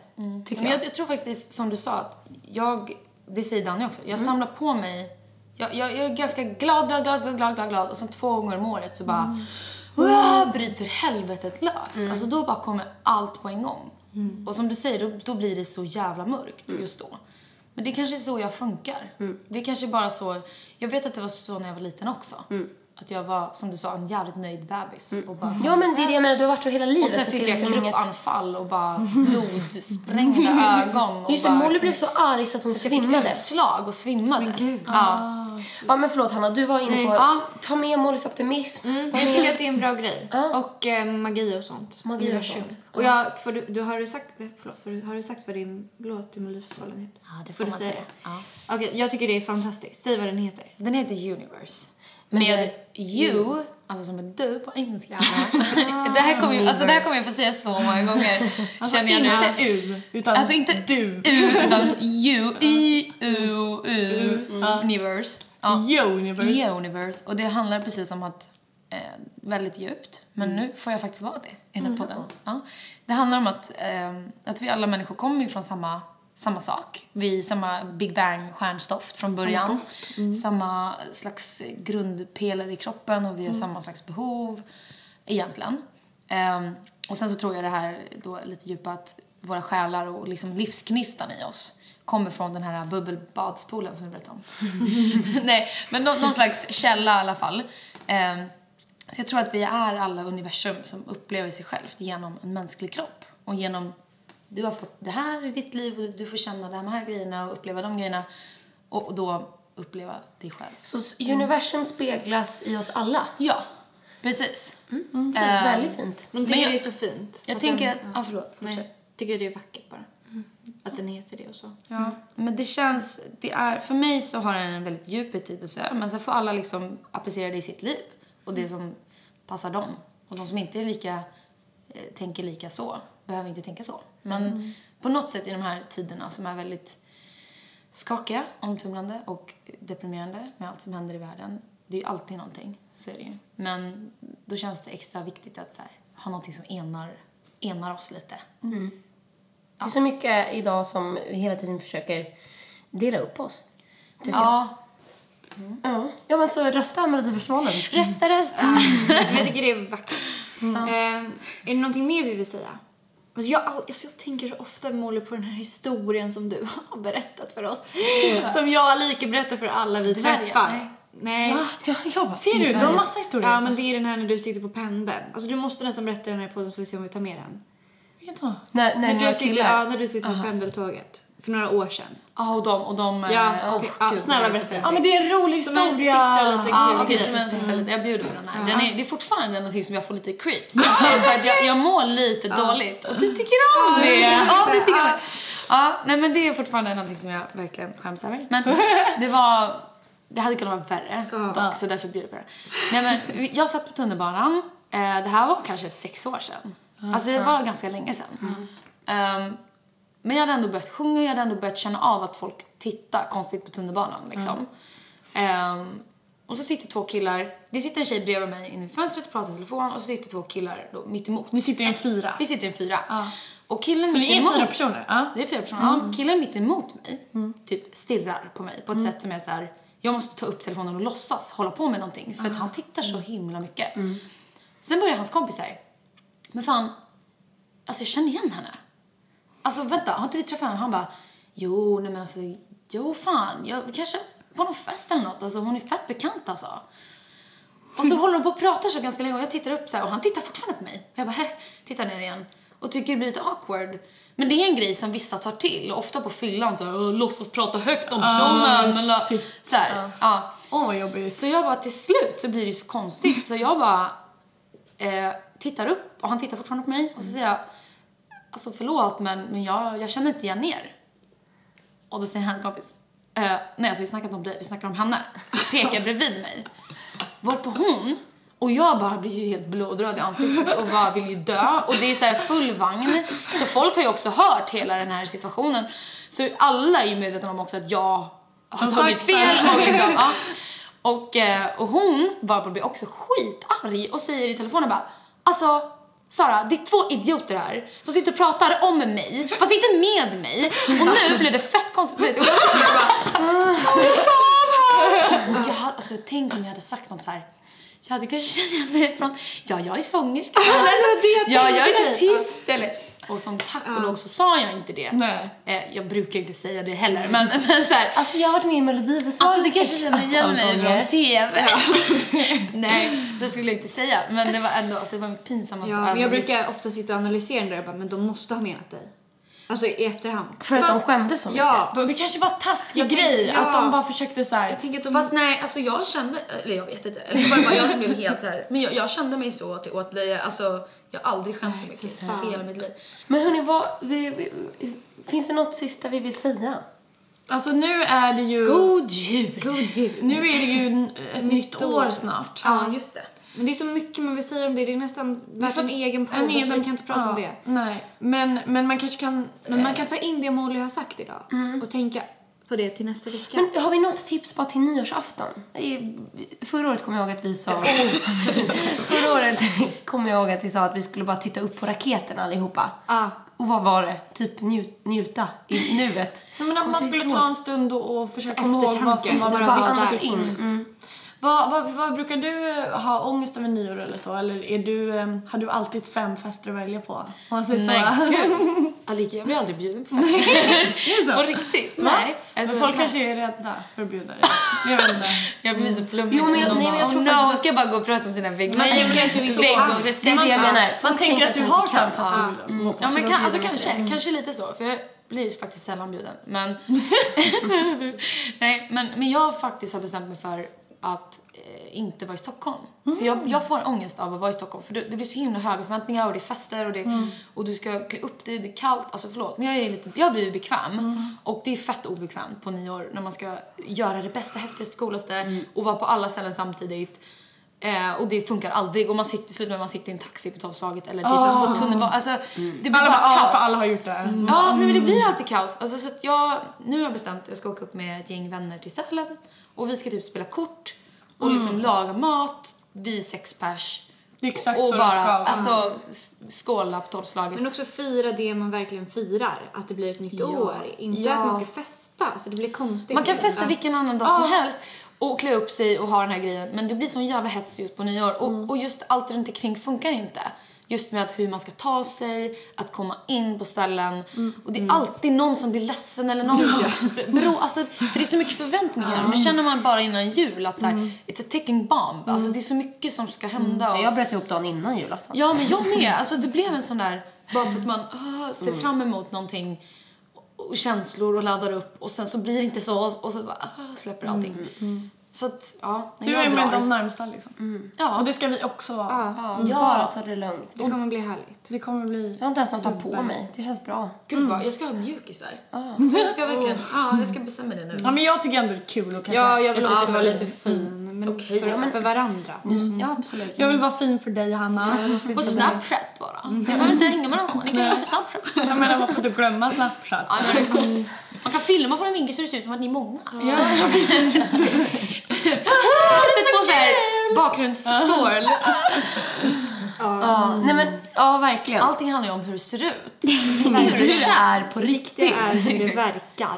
Tycker Men jag. jag, jag tror faktiskt, som du sa, att jag, det säger Danny också, jag samlar på mig Jag, jag, jag är ganska glad, glad, glad, glad, glad, glad, glad och sen två gånger om året så bara "Wah!" bryter helvetet lös. Alltså då bara kommer allt på en gång. Och som du säger, då, då blir det så jävla mörkt just då. Men det kanske är så jag funkar. Det är kanske bara så, jag vet att det var så när jag var liten också. Att jag var, som du sa, en jävligt nöjd bebis. Och bara Ja men det är det jag menar, du har varit så hela livet. och sen så fick jag liksom inget- kruppanfall och bara blodsprängda ögon. Och Just det, Molly blev så arg så att hon jag fick svimmade. utslag och svimmade. Men gud. Ja. Ja men förlåt Hanna, du var inne på Ja. ta med Mollys optimism. Mm, jag tycker att det är en bra grej. Och eh, magi och sånt. Magi och sånt. Och jag, för du, du har du sagt, eh, förlåt, för du, har du sagt vad din låt i Melodifestivalen heter? Ja, det får du man säga säga. Okej, jag tycker det är fantastiskt. Säg vad den heter. Den heter Universe. Med you, alltså som en du på engelska. det här kommer ju, alltså det här kommer jag få säga så många gånger. känner jag nu. Inte U, utan Alltså inte du. U, utan you. I, U, U, universe. Ja. Universe. Universe. Och det handlar precis om att eh, väldigt djupt, men nu får jag faktiskt vara det i den här podden. Ja. Det handlar om att, eh, att vi alla människor kommer ju från samma, samma sak. Vi är samma Big Bang stjärnstoft från början. Samma slags grundpelare i kroppen och vi har samma slags behov egentligen. Ehm, och sen så tror jag det här då lite djupa att våra själar och liksom livsgnistan i oss kommer från den här bubbelbadspoolen som vi berättade om. Nej, men nå- någon slags källa i alla fall. Ehm, så jag tror att vi är alla universum som upplever sig självt genom en mänsklig kropp. Och genom, du har fått det här i ditt liv och du får känna de här grejerna och uppleva de grejerna. Och, då uppleva dig själv. Så universum speglas i oss alla. Ja, precis. Mm. Ehm, Väldigt fint. Men tycker jag- det är så fint. Jag att tänker den, att, ja förlåt, fortsätt. Nej, tycker det är vackert bara. Att den heter det och så. Ja, men det känns, det är, för mig så har den en väldigt djup betydelse men så får alla liksom applicera det i sitt liv och det som passar dem. Och de som inte är lika, eh, tänker lika så behöver inte tänka så. Men på något sätt i de här tiderna som är väldigt skakiga, omtumlande och deprimerande med allt som händer i världen. Det är ju alltid någonting, så är det ju. Men då känns det extra viktigt att så här, ha någonting som enar, enar oss lite. Det är så mycket idag som vi hela tiden försöker dela upp oss. Tycker Ja, jag. Ja. ja men så rösta Melodifestivalen. rösta, rösta! Men jag tycker det är vackert. Eh, är det någonting mer vi vill säga? Alltså jag, all- alltså jag tänker så ofta, Molly, på den här historien som du har berättat för oss. Som jag lika berättar för alla vi träffar. Nej. Nej. Ja, jag bara, Ser du? Du har massa historier. Ja, men det är den här när du sitter på pendeln. Alltså du måste nästan berätta den här podden så får vi se om vi tar med den. Vilken då? När, när, När du, sitter, ja, när du sitter på pendeltåget. För några år sedan. Ja, och de, och de... eh, Ja, åh, okej. Ja, snälla berätta. Ja men det är en rolig Som en historia. sista liten okej, grej. som en sista lite. Jag bjuder på den här. Den är, det är fortfarande någonting som jag får lite creeps. För att jag, jag mår lite dåligt. Och du tycker om det! Ja, det tycker jag. Ja, nej men det är fortfarande någonting som jag verkligen skäms över. Men det var... Det hade kunnat vara värre dock, så därför bjuder jag på det. Nej men, jag satt på tunnelbanan. Eh, det här var kanske sex år sedan. Alltså det var ganska länge sedan. Ehm, men jag hade ändå börjat sjunga, jag hade ändå börjat känna av att folk tittar konstigt på tunnelbanan liksom. Ehm, och så sitter två killar, det sitter en tjej bredvid mig inne i fönstret och pratar i telefon och så sitter två killar då mitt emot. Ni sitter i en fyra. Vi sitter i en fyra. Och killen Så mitt ni är fyra personer? Ja. Det är fyra personer. Ja, killen mitt emot mig typ stirrar på mig på ett sätt som är så här. jag måste ta upp telefonen och låtsas hålla på med någonting för att han tittar så himla mycket. Sen börjar hans kompis här. Men fan, alltså jag känner igen henne. Alltså vänta, har inte vi träffat henne? Han bara, jo, nej men alltså, jo fan, jag kanske på någon fest eller något, alltså hon är fett bekant alltså. Och så håller de på och pratar så ganska länge och jag tittar upp så här och han tittar fortfarande på mig. Jag bara, tittar ner igen och tycker det blir lite awkward. Men det är en grej som vissa tar till, ofta på fyllan så här, "Åh, låtsas prata högt om personen. så här, ja. Åh vad jobbigt. Så jag bara, till slut så blir det ju så konstigt så jag bara eh, tittar upp och han tittar fortfarande på mig och så säger jag Alltså förlåt men, men jag, jag känner inte igen er. Och då säger hans kompis eh, Nej alltså vi snackar inte om dig, vi snackar om henne. Pekar bredvid mig. Varpå hon och jag bara blir ju helt blodröd i ansiktet och bara vill ju dö. Och det är så här full vagn. Så folk har ju också hört hela den här situationen. Så alla är ju medvetna om också att jag har tagit fel. Och, liksom, ja. och, eh, och hon var på blir också skitarg och säger i telefonen bara Alltså Sara, det är två idioter här som sitter och pratar om mig, fast inte med mig. Och nu blir det fett konstigt. Och jag bara, Och jag, hade- alltså, tänk om jag hade sagt något så här. Jag hade kanske känt igen mig från, ja jag är sångerska. det ja, jag är jag. artist. Eller, och som tack och lov så sa jag inte det. Nej. Eh, jag brukar inte säga det heller, men, men så här, Alltså jag har varit med i Melodifestivalen Alltså du kanske känner igen mig från TV. Nej, så skulle jag inte säga. Men det var ändå alltså, det var en Ja, men jag brukar ofta sitta och analysera det där och bara, men de måste ha menat dig. Alltså i efterhand. För att de skämdes så mycket. Ja, Då, det kanske var taskig Jag tänk- grej, ja. att de bara försökte så här. jag tänker att de... Fast nej, alltså jag kände, eller jag vet inte, eller det var bara jag som blev helt så här. Men jag, jag kände mig så åt, åt löje, alltså jag har aldrig skämt så mycket i hela mitt liv. Men hörni, vad, vi, vi, finns det något sista vi vill säga? Alltså nu är det ju... God jul! God jul. Nu är det ju ett nytt år snart. Ja, just det. Men det är så mycket man vill säga om det. Det är nästan värt en egen podd, så vi egen- kan inte prata om ja, det. Nej, men, men man kanske kan... Men man kan ta in det Molly har sagt idag och tänka på det till nästa vecka. Men har vi något tips bara till nyårsafton? Förra året kommer jag ihåg att vi sa... Förra året kommer jag ihåg att vi sa att vi skulle bara titta upp på raketen allihopa. Ja. Och vad var det? Typ njut, njuta i nuet. Ja, men att man skulle ta en stund och, och försöka komma ihåg vad som var Bara Andas in. Mm. Vad, vad, vad brukar du eh, ha ångest över nyår eller så? Eller är du, eh, har du alltid fem fester att välja på? Om man säger Nej, så. gud. Alika, jag blir aldrig bjuden på fester. På riktigt? Nej. Alltså, men folk nej. kanske är rädda för att bjuda dig. Jag vet inte. Jag blir så flummig. Jo, men jag- nej, men jag tror oh, no, faktiskt att- ska jag bara gå och prata om sina vägg. Man tänker inte så. Det är Väggorecept. det jag menar. Man Folk tänker att du har fem fester Ja. men alltså, man kanske, kanske lite så. För jag blir faktiskt sällan bjuden. Men, Nej, men, men jag faktiskt har bestämt mig för att eh, inte vara i Stockholm. För jag, jag får ångest av att vara i Stockholm. För det, det blir så himla höga förväntningar och det är fester och, det, och du ska klä upp dig, det är kallt. Alltså förlåt, men jag, är lite, jag blir bekväm. Och det är fett obekvämt på nyår när man ska göra det bästa, häftigaste, coolaste och vara på alla ställen samtidigt. Eh, och det funkar aldrig. Och man sitter, slutar med man sitter i en taxi på tolvslaget eller typ på tunnelbanan. Alltså, det blir Alla bara bara, ja, kaos. för alla har gjort det. Ja, nej, men det blir alltid kaos. Alltså, så jag, nu har jag bestämt att jag ska åka upp med ett gäng vänner till Sälen och vi ska typ spela kort och liksom laga mat, vi sex pers. Exakt och så bara ska alltså, skåla på tolvslaget. Men också fira det man verkligen firar, att det blir ett nytt år. Inte Ja. att man ska festa, så det blir konstigt. Man kan festa Ja. vilken annan dag som helst och klä upp sig och ha den här grejen men det blir sån jävla hets just på nyår och, och just allt runt omkring funkar inte. Just med att hur man ska ta sig, att komma in på ställen. Och det är alltid någon som blir ledsen eller någon som... Bero, alltså, för det är så mycket förväntningar. Och det känner man bara innan jul att så här, it's a ticking bomb. Alltså det är så mycket som ska hända. Och, Jag bröt ihop dagen innan julafton. Ja, men jag med. Alltså, det blev en sån där, bara för att man ah, ser fram emot någonting och, känslor och laddar upp och sen så blir det inte så och så bara ah, släpper allting. Så att, ja, när Du jag är med drar. de närmsta liksom. Ja. Och det ska vi också vara. Ja, Ja, Bara ta det lugnt. det kommer bli härligt. Det kommer bli Jag har inte ens något att ta på mig. Det känns bra. Gud vad, jag ska ha mjukisar. Så jag ska verkligen, ja, jag ska bestämma det nu. Ja, men jag tycker ändå det är kul att kanske... Ja, jag vill är också vara lite fin. Men Okej, för, ja, men- för varandra. Ja, absolut. Jag vill vara fin för dig, Hanna. På Snapchat bara. Jag behöver inte hänga med någon ni kan göra på Snapchat. Jag menar, man får inte glömma Snapchat. Ja, men liksom, man kan filma från en vinkel så det ser ut som att ni är många. Ja, precis. Sätt på så här bakgrundssorl. Ja, nej men, ja verkligen. Allting handlar ju om hur det ser ut. Inte hur det är på Det riktigt. är hur det verkar.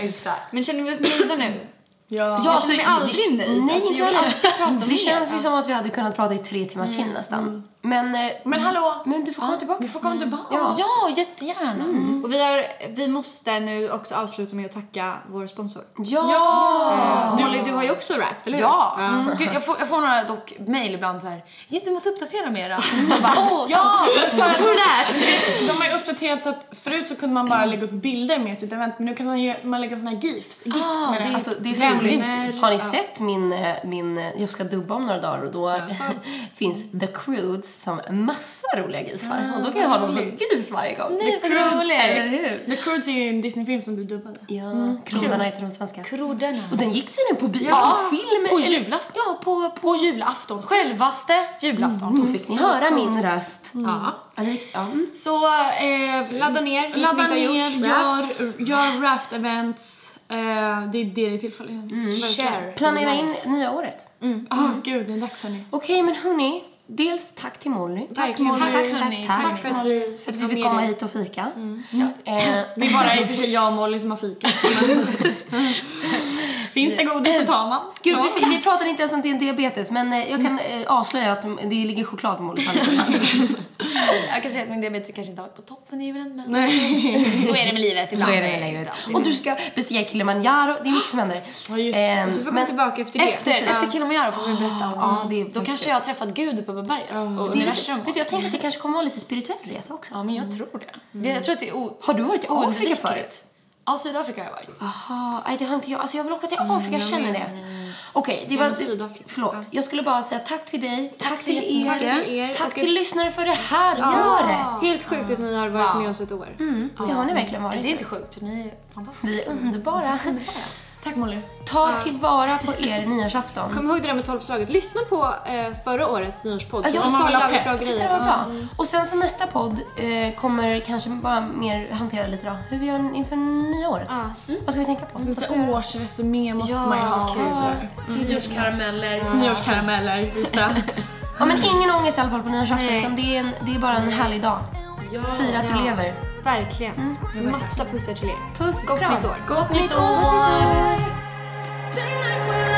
Exakt. Men känner vi oss nöjda nu? Ja. Jag känner mig aldrig det- nöjd. Nej, Alltså, inte jag vill jag alltid prata heller. Det känns ju som att vi hade kunnat prata i tre timmar till nästan. Men, eh, Men hallå! men du får komma tillbaka. Du får komma tillbaka. Ja. Ja, jättegärna. Och vi, har, vi måste nu också avsluta med att tacka vår sponsor. Ja! Molly, du har ju också Raft, eller hur? Ja! Mm. Gud, jag, får, jag får några dock mejl ibland så här. "Ja, Du måste uppdatera mera. Jag bara, åh, Ja, True that. De har ju uppdaterat så att förut så kunde man bara lägga upp bilder med sitt event men nu kan man, ju, man lägga såna här GIFs, GIFs med det. Alltså, det är så roligt. Har ni sett min, eh, min... eh, Jag ska dubba om några dagar och då finns The Croods som massa roliga gifar. och då kan jag ha dem som gifs varje gång. Nej, vad Croods. Eller hur? The Croods är ju en Disneyfilm som du dubbade. Ja, Krodarna heter de svenska. Kroddarna. Och den gick tydligen på bio. Ja, på film. På julafton. Ja, på, på julafton. Självaste julafton. Då fick ni höra min röst. Ja. Alrik- Ja. mm. Så eh, Ladda ner, ladda ner, gjort Raft. gör, gör Raft-events. Eh, det är det det är till för. Mm. Planera in nya året. Ah, gud, det är dags hörni. Okej, men hörni. Dels tack till Molly. Verkligen. Tack, Tack, hörni. tack, tack för att vi För att vi fick komma hit och fika. Ja, eh, Det är bara i och för sig jag och Molly som har fikat. Finns det godis så tar man. Gud, Så. vi, vi pratade inte ens om din diabetes, men eh, jag kan eh, avslöja att det ligger choklad på Jag kan säga att min diabetes kanske inte har varit på toppen i julen, men Nej. så är det med livet ibland. Och du ska bestiga Kilimanjaro, det är mycket som händer. Ja, just det. Ehm, Du får komma men- tillbaka efter det. Efter, Precis. efter Kilimanjaro får vi berätta om... Ja, det är då kanske det. jag har träffat Gud uppe på berget. och det är lite, universum. vet du, jag tänker att det kanske kommer vara lite spirituell resa också. Ja, men jag tror det. det jag tror att det är o- Har du varit i Afrika förut? Ja, Sydafrika har jag varit. Jaha, nej det har inte jag. Alltså jag vill åka till Afrika, jag känner det. Okej, det var... Sydafrika. Förlåt. Jag skulle bara säga tack till dig, tack, så till er. Tack till er. tack till lyssnare för det här året. Helt sjukt att ni har varit med oss ett år. Det har ni verkligen varit. Det är inte sjukt, ni är fantastiska. Vi är underbara. Tack Molly. Ta tillvara på er nyårsafton. Kom ihåg det där med tolvslaget. Lyssna på eh, förra årets nyårspodd. Ja, jag sa jävligt bra tyckte grejer. det var bra. Och sen så nästa podd eh, kommer kanske bara mer hantera lite då. Hur vi gör inför nya året. Ja. Vad ska vi tänka på? Lite årsresumé måste Ja, man ju ha. okej. och sådär. Nyårskarameller. Nyårskarameller, just det. Ja men ingen ångest i alla fall på nyårsafton utan det är, en, det är bara en härlig dag. Fira att du Ja. lever. Verkligen. Massa pussar till er. Puss, Gott kram. nytt år. Gott nytt år! Tonight